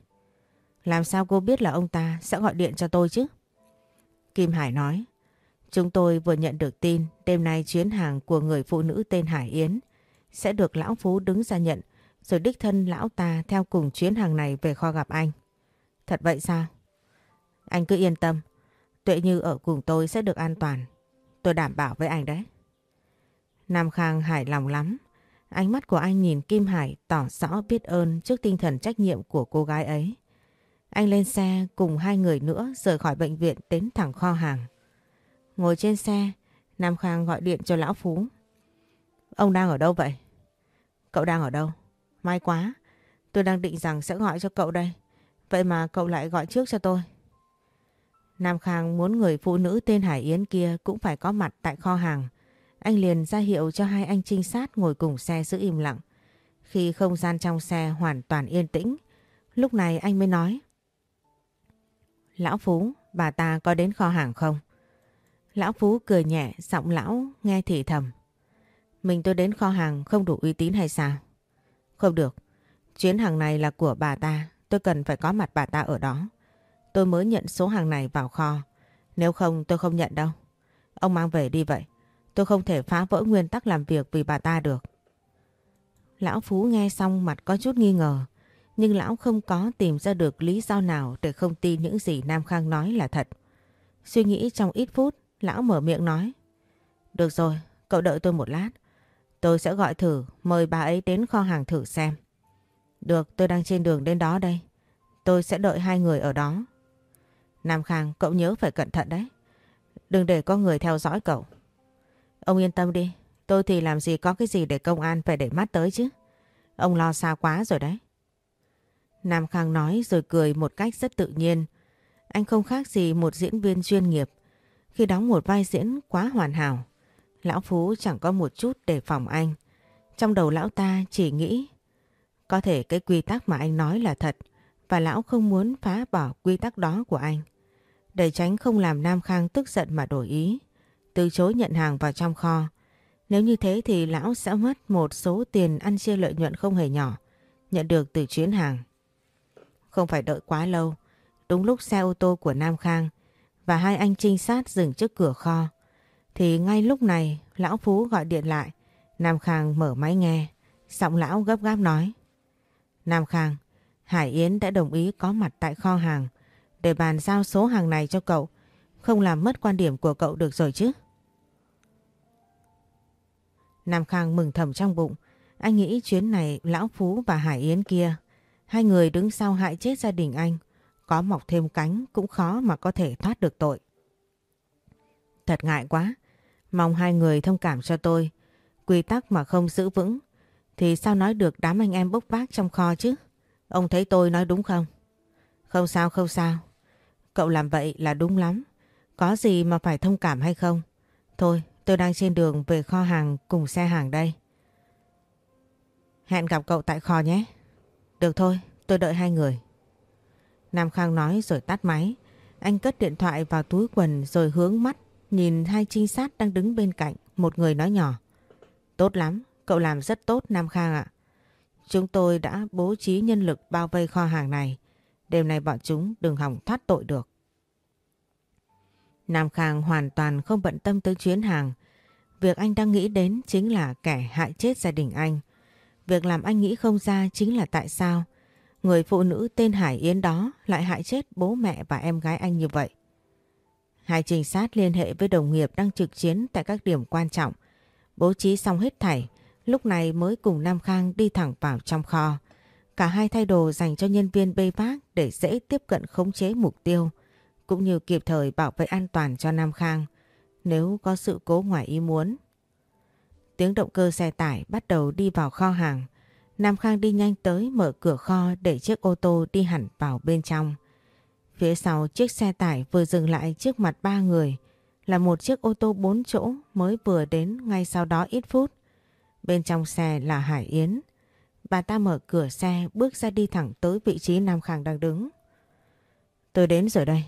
Làm sao cô biết là ông ta sẽ gọi điện cho tôi chứ? Kim Hải nói, chúng tôi vừa nhận được tin đêm nay chuyến hàng của người phụ nữ tên Hải Yến sẽ được Lão Phú đứng ra nhận rồi đích thân lão ta theo cùng chuyến hàng này về kho gặp anh. Thật vậy sao? Anh cứ yên tâm, Tuệ Như ở cùng tôi sẽ được an toàn. Tôi đảm bảo với anh đấy. Nam Khang hài lòng lắm. Ánh mắt của anh nhìn Kim Hải tỏ rõ biết ơn trước tinh thần trách nhiệm của cô gái ấy. Anh lên xe cùng hai người nữa rời khỏi bệnh viện đến thẳng kho hàng. Ngồi trên xe, Nam Khang gọi điện cho Lão Phú. Ông đang ở đâu vậy? Cậu đang ở đâu? May quá, tôi đang định rằng sẽ gọi cho cậu đây. Vậy mà cậu lại gọi trước cho tôi. Nam Khang muốn người phụ nữ tên Hải Yến kia cũng phải có mặt tại kho hàng. Anh liền ra hiệu cho hai anh trinh sát ngồi cùng xe giữ im lặng. Khi không gian trong xe hoàn toàn yên tĩnh, lúc này anh mới nói. Lão Phú, bà ta có đến kho hàng không? Lão Phú cười nhẹ, giọng lão nghe thì thầm. Mình tôi đến kho hàng không đủ uy tín hay sao? Không được, chuyến hàng này là của bà ta, tôi cần phải có mặt bà ta ở đó. Tôi mới nhận số hàng này vào kho, nếu không tôi không nhận đâu. Ông mang về đi vậy, tôi không thể phá vỡ nguyên tắc làm việc vì bà ta được. Lão Phú nghe xong mặt có chút nghi ngờ, nhưng lão không có tìm ra được lý do nào để không tin những gì Nam Khang nói là thật. Suy nghĩ trong ít phút, lão mở miệng nói. Được rồi, cậu đợi tôi một lát. Tôi sẽ gọi thử, mời bà ấy đến kho hàng thử xem. Được, tôi đang trên đường đến đó đây. Tôi sẽ đợi hai người ở đó. Nam Khang, cậu nhớ phải cẩn thận đấy. Đừng để có người theo dõi cậu. Ông yên tâm đi, tôi thì làm gì có cái gì để công an phải để mắt tới chứ. Ông lo xa quá rồi đấy. Nam Khang nói rồi cười một cách rất tự nhiên. Anh không khác gì một diễn viên chuyên nghiệp. Khi đóng một vai diễn quá hoàn hảo, Lão Phú chẳng có một chút để phòng anh. Trong đầu lão ta chỉ nghĩ có thể cái quy tắc mà anh nói là thật và lão không muốn phá bỏ quy tắc đó của anh. Để tránh không làm Nam Khang tức giận mà đổi ý, từ chối nhận hàng vào trong kho. Nếu như thế thì lão sẽ mất một số tiền ăn chia lợi nhuận không hề nhỏ nhận được từ chuyến hàng. Không phải đợi quá lâu, đúng lúc xe ô tô của Nam Khang và hai anh trinh sát dừng trước cửa kho. Thì ngay lúc này lão Phú gọi điện lại, Nam Khang mở máy nghe, giọng lão gấp gáp nói. Nam Khang, Hải Yến đã đồng ý có mặt tại kho hàng để bàn giao số hàng này cho cậu, không làm mất quan điểm của cậu được rồi chứ. Nam Khang mừng thầm trong bụng, anh nghĩ chuyến này Lão Phú và Hải Yến kia, hai người đứng sau hại chết gia đình anh, có mọc thêm cánh cũng khó mà có thể thoát được tội. Thật ngại quá, mong hai người thông cảm cho tôi, quy tắc mà không giữ vững thì sao nói được đám anh em bốc vác trong kho chứ? Ông thấy tôi nói đúng không? Không sao không sao, cậu làm vậy là đúng lắm, có gì mà phải thông cảm hay không? Thôi tôi đang trên đường về kho hàng cùng xe hàng đây. Hẹn gặp cậu tại kho nhé. Được thôi, tôi đợi hai người. Nam Khang nói rồi tắt máy. Anh cất điện thoại vào túi quần rồi hướng mắt nhìn hai trinh sát đang đứng bên cạnh. Một người nói nhỏ. Tốt lắm, cậu làm rất tốt Nam Khang ạ. Chúng tôi đã bố trí nhân lực bao vây kho hàng này. Đêm nay bọn chúng đừng hỏng thoát tội được. Nam Khang hoàn toàn không bận tâm tới chuyến hàng. Việc anh đang nghĩ đến chính là kẻ hại chết gia đình anh. Việc làm anh nghĩ không ra chính là tại sao người phụ nữ tên Hải Yến đó lại hại chết bố mẹ và em gái anh như vậy. Hai trinh sát liên hệ với đồng nghiệp đang trực chiến tại các điểm quan trọng, bố trí xong hết thảy, lúc này mới cùng Nam Khang đi thẳng vào trong kho. Cả hai thay đồ dành cho nhân viên bê vác để dễ tiếp cận khống chế mục tiêu, cũng như kịp thời bảo vệ an toàn cho Nam Khang nếu có sự cố ngoài ý muốn. Tiếng động cơ xe tải bắt đầu đi vào kho hàng. Nam Khang đi nhanh tới mở cửa kho để chiếc ô tô đi hẳn vào bên trong. Phía sau chiếc xe tải vừa dừng lại trước mặt ba người là một chiếc ô tô bốn chỗ mới vừa đến ngay sau đó ít phút. Bên trong xe là Hải Yến. Bà ta mở cửa xe bước ra đi thẳng tới vị trí Nam Khang đang đứng. Tôi đến rồi đây.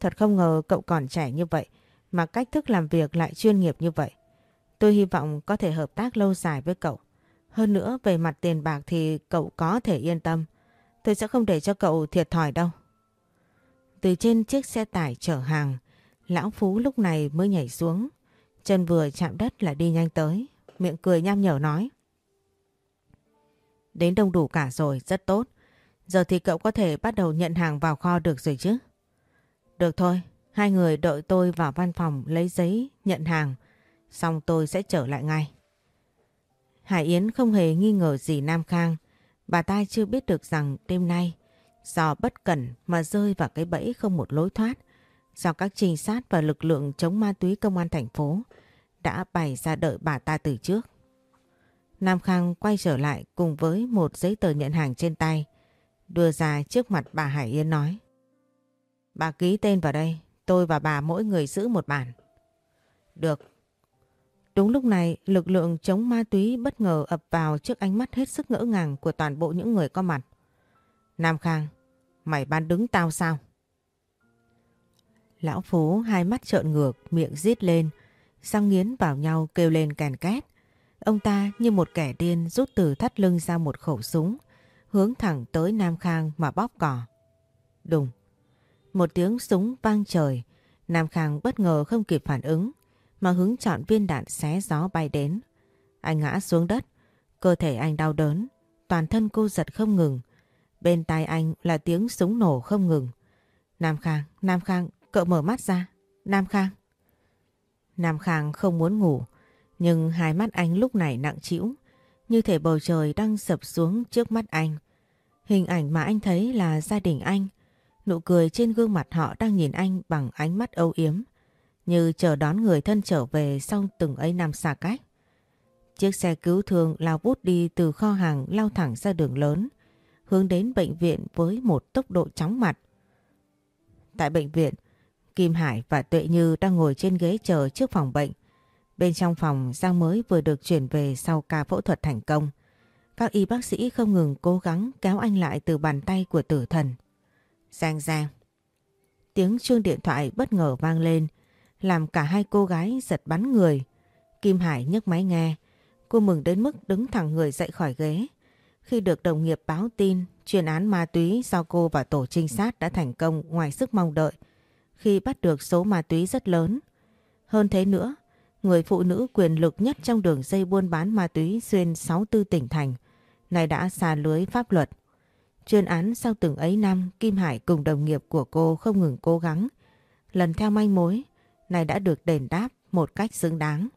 Thật không ngờ cậu còn trẻ như vậy mà cách thức làm việc lại chuyên nghiệp như vậy. Tôi hy vọng có thể hợp tác lâu dài với cậu. Hơn nữa về mặt tiền bạc thì cậu có thể yên tâm. Tôi sẽ không để cho cậu thiệt thòi đâu. Từ trên chiếc xe tải chở hàng, lão Phú lúc này mới nhảy xuống. Chân vừa chạm đất là đi nhanh tới. Miệng cười nham nhở nói. Đến đông đủ cả rồi, rất tốt. Giờ thì cậu có thể bắt đầu nhận hàng vào kho được rồi chứ? Được thôi, hai người đợi tôi vào văn phòng lấy giấy nhận hàng. Xong tôi sẽ trở lại ngay. Hải Yến không hề nghi ngờ gì Nam Khang. Bà ta chưa biết được rằng đêm nay do bất cẩn mà rơi vào cái bẫy không một lối thoát do các trinh sát và lực lượng chống ma túy công an thành phố đã bày ra đợi bà ta từ trước. Nam Khang quay trở lại cùng với một giấy tờ nhận hàng trên tay đưa ra trước mặt bà Hải Yến nói Bà ký tên vào đây, tôi và bà mỗi người giữ một bản. Được. Đúng lúc này, lực lượng chống ma túy bất ngờ ập vào trước ánh mắt hết sức ngỡ ngàng của toàn bộ những người có mặt. Nam Khang, mày ban đứng tao sao? Lão Phú hai mắt trợn ngược, miệng rít lên, răng nghiến vào nhau kêu lên kèn két. Ông ta như một kẻ điên rút từ thắt lưng ra một khẩu súng, hướng thẳng tới Nam Khang mà bóp cỏ. Đùng. Một tiếng súng vang trời, Nam Khang bất ngờ không kịp phản ứng, mà hứng chọn viên đạn xé gió bay đến. Anh ngã xuống đất, cơ thể anh đau đớn, toàn thân cô giật không ngừng. Bên tai anh là tiếng súng nổ không ngừng. Nam Khang, Nam Khang, cậu mở mắt ra. Nam Khang. Nam Khang không muốn ngủ, nhưng hai mắt anh lúc này nặng trĩu, như thể bầu trời đang sập xuống trước mắt anh. Hình ảnh mà anh thấy là gia đình anh, nụ cười trên gương mặt họ đang nhìn anh bằng ánh mắt âu yếm, như chờ đón người thân trở về sau từng ấy năm xa cách. Chiếc xe cứu thương lao vút đi từ kho hàng lao thẳng ra đường lớn, hướng đến bệnh viện với một tốc độ chóng mặt. Tại bệnh viện, Kim Hải và Tuệ Như đang ngồi trên ghế chờ trước phòng bệnh. Bên trong phòng Giang mới vừa được chuyển về sau ca phẫu thuật thành công. Các y bác sĩ không ngừng cố gắng kéo anh lại từ bàn tay của tử thần. Giang Giang. Tiếng chuông điện thoại bất ngờ vang lên, làm cả hai cô gái giật bắn người. Kim Hải nhấc máy nghe, cô mừng đến mức đứng thẳng người dậy khỏi ghế. Khi được đồng nghiệp báo tin, chuyên án ma túy do cô và tổ trinh sát đã thành công ngoài sức mong đợi, khi bắt được số ma túy rất lớn. Hơn thế nữa, người phụ nữ quyền lực nhất trong đường dây buôn bán ma túy xuyên 64 tỉnh thành, này đã xa lưới pháp luật. Chuyên án sau từng ấy năm, Kim Hải cùng đồng nghiệp của cô không ngừng cố gắng. Lần theo manh mối, này đã được đền đáp một cách xứng đáng.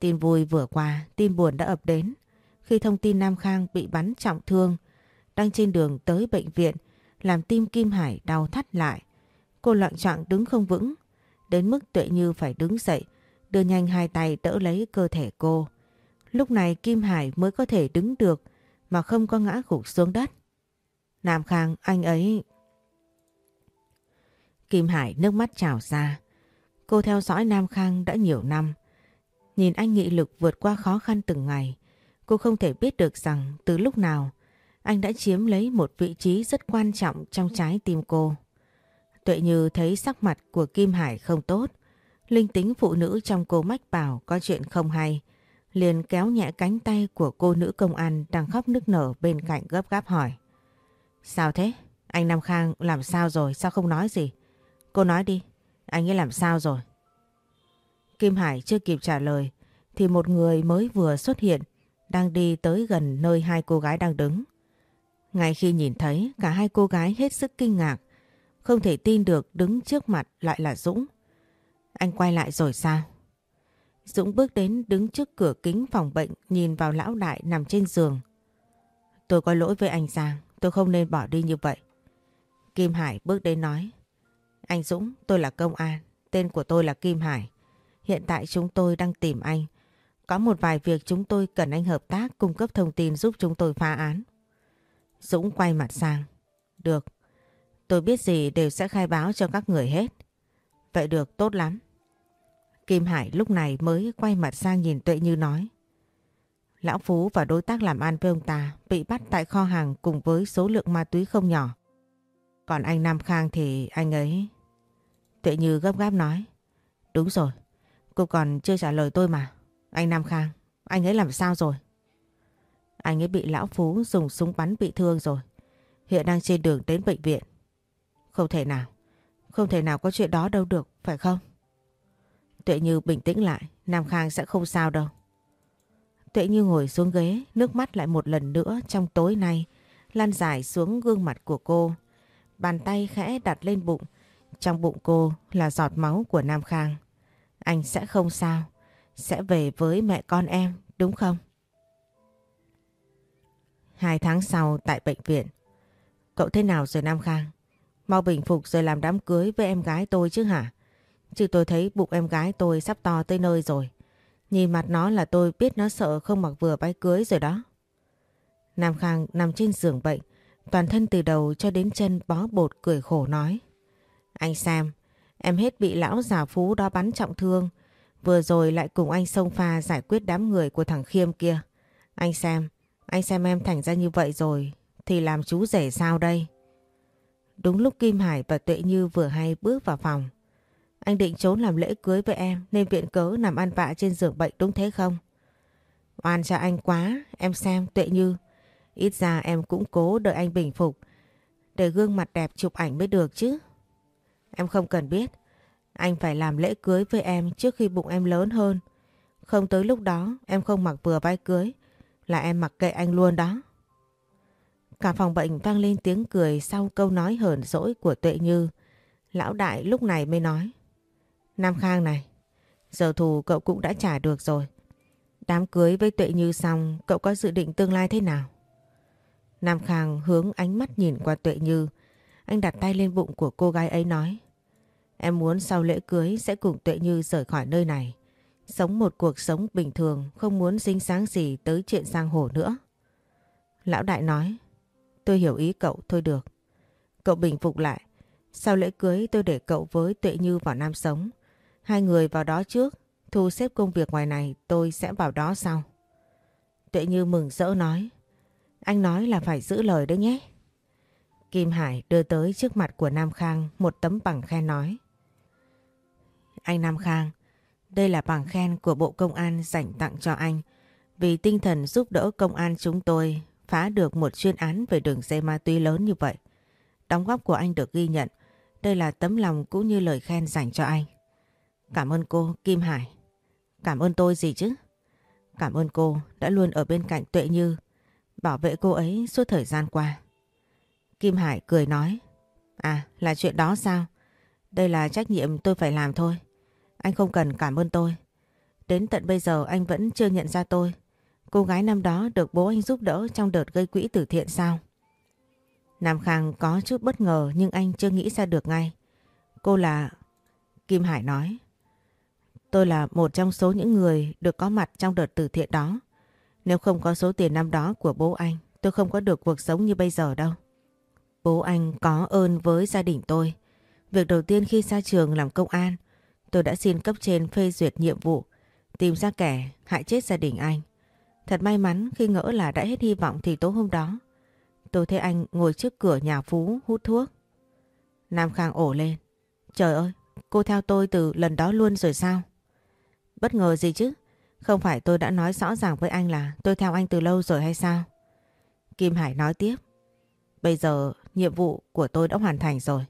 Tin vui vừa qua, tin buồn đã ập đến. Khi thông tin Nam Khang bị bắn trọng thương, đang trên đường tới bệnh viện, làm tim Kim Hải đau thắt lại. Cô loạn trọng đứng không vững, đến mức tuệ như phải đứng dậy, đưa nhanh hai tay đỡ lấy cơ thể cô. Lúc này Kim Hải mới có thể đứng được mà không có ngã gục xuống đất. Nam Khang, anh ấy... Kim Hải nước mắt trào ra. Cô theo dõi Nam Khang đã nhiều năm. Nhìn anh nghị lực vượt qua khó khăn từng ngày. Cô không thể biết được rằng từ lúc nào anh đã chiếm lấy một vị trí rất quan trọng trong trái tim cô. Tuệ Như thấy sắc mặt của Kim Hải không tốt. Linh tính phụ nữ trong cô mách bảo có chuyện không hay. Liền kéo nhẹ cánh tay của cô nữ công an đang khóc nức nở bên cạnh gấp gáp hỏi. Sao thế? Anh Nam Khang làm sao rồi? Sao không nói gì? Cô nói đi. Anh ấy làm sao rồi? Kim Hải chưa kịp trả lời thì một người mới vừa xuất hiện đang đi tới gần nơi hai cô gái đang đứng. Ngay khi nhìn thấy, cả hai cô gái hết sức kinh ngạc, không thể tin được đứng trước mặt lại là Dũng. Anh quay lại rồi sao? Dũng bước đến đứng trước cửa kính phòng bệnh nhìn vào lão đại nằm trên giường. Tôi có lỗi với anh Giang, tôi không nên bỏ đi như vậy. Kim Hải bước đến nói. Anh Dũng, tôi là công an, tên của tôi là Kim Hải. Hiện tại chúng tôi đang tìm anh. Có một vài việc chúng tôi cần anh hợp tác cung cấp thông tin giúp chúng tôi phá án. Dũng quay mặt sang. Được, tôi biết gì đều sẽ khai báo cho các người hết. Vậy được, tốt lắm. Kim Hải lúc này mới quay mặt sang nhìn Tuệ Như nói. Lão Phú và đối tác làm ăn với ông ta bị bắt tại kho hàng cùng với số lượng ma túy không nhỏ. Còn anh Nam Khang thì anh ấy... Tuệ Như gấp gáp nói. Đúng rồi, cô còn chưa trả lời tôi mà. Anh Nam Khang, anh ấy làm sao rồi? Anh ấy bị Lão Phú dùng súng bắn bị thương rồi. Hiện đang trên đường đến bệnh viện. Không thể nào, không thể nào có chuyện đó đâu được, phải không? Tuệ Như bình tĩnh lại, Nam Khang sẽ không sao đâu. Tuệ Như ngồi xuống ghế, nước mắt lại một lần nữa trong tối nay, lan dài xuống gương mặt của cô. Bàn tay khẽ đặt lên bụng, trong bụng cô là giọt máu của Nam Khang. Anh sẽ không sao, sẽ về với mẹ con em, đúng không? Hai tháng sau tại bệnh viện, cậu thế nào rồi Nam Khang? Mau bình phục rồi làm đám cưới với em gái tôi chứ hả? Chứ tôi thấy bụng em gái tôi sắp to tới nơi rồi. Nhìn mặt nó là tôi biết nó sợ không mặc vừa váy cưới rồi đó. Nam Khang nằm trên giường bệnh, toàn thân từ đầu cho đến chân bó bột cười khổ nói. Anh Sam, em hết bị lão già phú đó bắn trọng thương. Vừa rồi lại cùng anh xông pha giải quyết đám người của thằng Khiêm kia. Anh Sam, anh xem em thành ra như vậy rồi, thì làm chú rể sao đây? Đúng lúc Kim Hải và Tuệ Như vừa hay bước vào phòng. Anh định trốn làm lễ cưới với em nên viện cớ nằm ăn vạ trên giường bệnh đúng thế không? Oan cho anh quá, em xem Tuệ Như. Ít ra em cũng cố đợi anh bình phục. Để gương mặt đẹp chụp ảnh mới được chứ. Em không cần biết. Anh phải làm lễ cưới với em trước khi bụng em lớn hơn. Không tới lúc đó em không mặc vừa vai cưới là em mặc kệ anh luôn đó. Cả phòng bệnh vang lên tiếng cười sau câu nói hờn dỗi của Tuệ Như. Lão đại lúc này mới nói. Nam Khang này, giờ thù cậu cũng đã trả được rồi. Đám cưới với Tuệ Như xong, cậu có dự định tương lai thế nào? Nam Khang hướng ánh mắt nhìn qua Tuệ Như. Anh đặt tay lên bụng của cô gái ấy nói. Em muốn sau lễ cưới sẽ cùng Tuệ Như rời khỏi nơi này. Sống một cuộc sống bình thường, không muốn dính sáng gì tới chuyện sang hồ nữa. Lão đại nói, tôi hiểu ý cậu thôi được. Cậu bình phục lại. Sau lễ cưới tôi để cậu với Tuệ Như vào Nam sống. Hai người vào đó trước, thu xếp công việc ngoài này tôi sẽ vào đó sau. Tuệ Như mừng rỡ nói, anh nói là phải giữ lời đấy nhé. Kim Hải đưa tới trước mặt của Nam Khang một tấm bằng khen nói. Anh Nam Khang, đây là bằng khen của Bộ Công an dành tặng cho anh vì tinh thần giúp đỡ công an chúng tôi phá được một chuyên án về đường dây ma túy lớn như vậy. Đóng góp của anh được ghi nhận. Đây là tấm lòng cũng như lời khen dành cho anh. Cảm ơn cô Kim Hải. Cảm ơn tôi gì chứ? Cảm ơn cô đã luôn ở bên cạnh Tuệ Như, bảo vệ cô ấy suốt thời gian qua. Kim Hải cười nói, à là chuyện đó sao? Đây là trách nhiệm tôi phải làm thôi. Anh không cần cảm ơn tôi. Đến tận bây giờ anh vẫn chưa nhận ra tôi. Cô gái năm đó được bố anh giúp đỡ trong đợt gây quỹ từ thiện sao? Nam Khang có chút bất ngờ nhưng anh chưa nghĩ ra được ngay. Cô là... Kim Hải nói. Tôi là một trong số những người được có mặt trong đợt từ thiện đó. Nếu không có số tiền năm đó của bố anh, tôi không có được cuộc sống như bây giờ đâu. Bố anh có ơn với gia đình tôi. Việc đầu tiên khi ra trường làm công an, tôi đã xin cấp trên phê duyệt nhiệm vụ, tìm ra kẻ hại chết gia đình anh. Thật may mắn khi ngỡ là đã hết hy vọng thì tối hôm đó, tôi thấy anh ngồi trước cửa nhà Phú hút thuốc. Nam Khang ổ lên. Trời ơi, cô theo tôi từ lần đó luôn rồi sao? Bất ngờ gì chứ? Không phải tôi đã nói rõ ràng với anh là tôi theo anh từ lâu rồi hay sao? Kim Hải nói tiếp. Bây giờ nhiệm vụ của tôi đã hoàn thành rồi.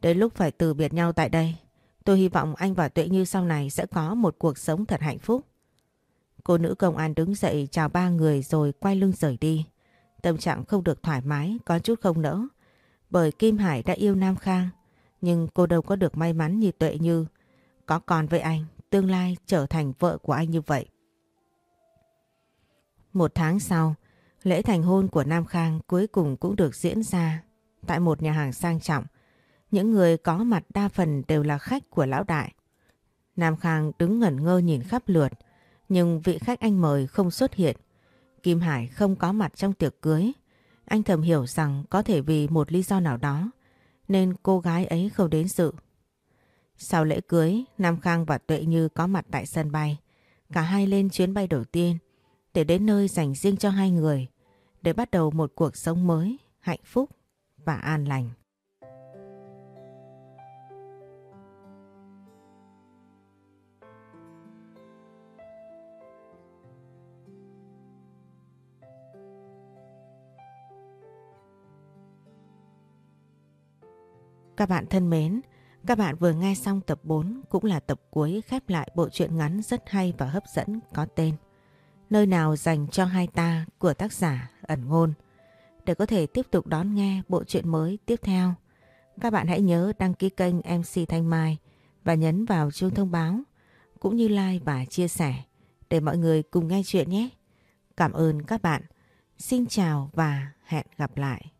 Đến lúc phải từ biệt nhau tại đây, tôi hy vọng anh và Tuệ Như sau này sẽ có một cuộc sống thật hạnh phúc. Cô nữ công an đứng dậy chào ba người rồi quay lưng rời đi. Tâm trạng không được thoải mái, có chút không nỡ. Bởi Kim Hải đã yêu Nam Khang, nhưng cô đâu có được may mắn như Tuệ Như. Có con với anh, tương lai trở thành vợ của anh như vậy. Một tháng sau, lễ thành hôn của Nam Khang cuối cùng cũng được diễn ra tại một nhà hàng sang trọng. Những người có mặt đa phần đều là khách của lão đại. Nam Khang đứng ngẩn ngơ nhìn khắp lượt, nhưng vị khách anh mời không xuất hiện. Kim Hải không có mặt trong tiệc cưới. Anh thầm hiểu rằng có thể vì một lý do nào đó nên cô gái ấy không đến dự. Sau lễ cưới, Nam Khang và Tuệ Như có mặt tại sân bay. Cả hai lên chuyến bay đầu tiên để đến nơi dành riêng cho hai người để bắt đầu một cuộc sống mới, hạnh phúc và an lành. Các bạn thân mến, các bạn vừa nghe xong tập 4 cũng là tập cuối khép lại bộ truyện ngắn rất hay và hấp dẫn có tên Nơi nào dành cho hai ta của tác giả ẩn ngôn. Để có thể tiếp tục đón nghe bộ truyện mới tiếp theo, các bạn hãy nhớ đăng ký kênh MC Thanh Mai và nhấn vào chuông thông báo cũng như like và chia sẻ để mọi người cùng nghe chuyện nhé. Cảm ơn các bạn. Xin chào và hẹn gặp lại.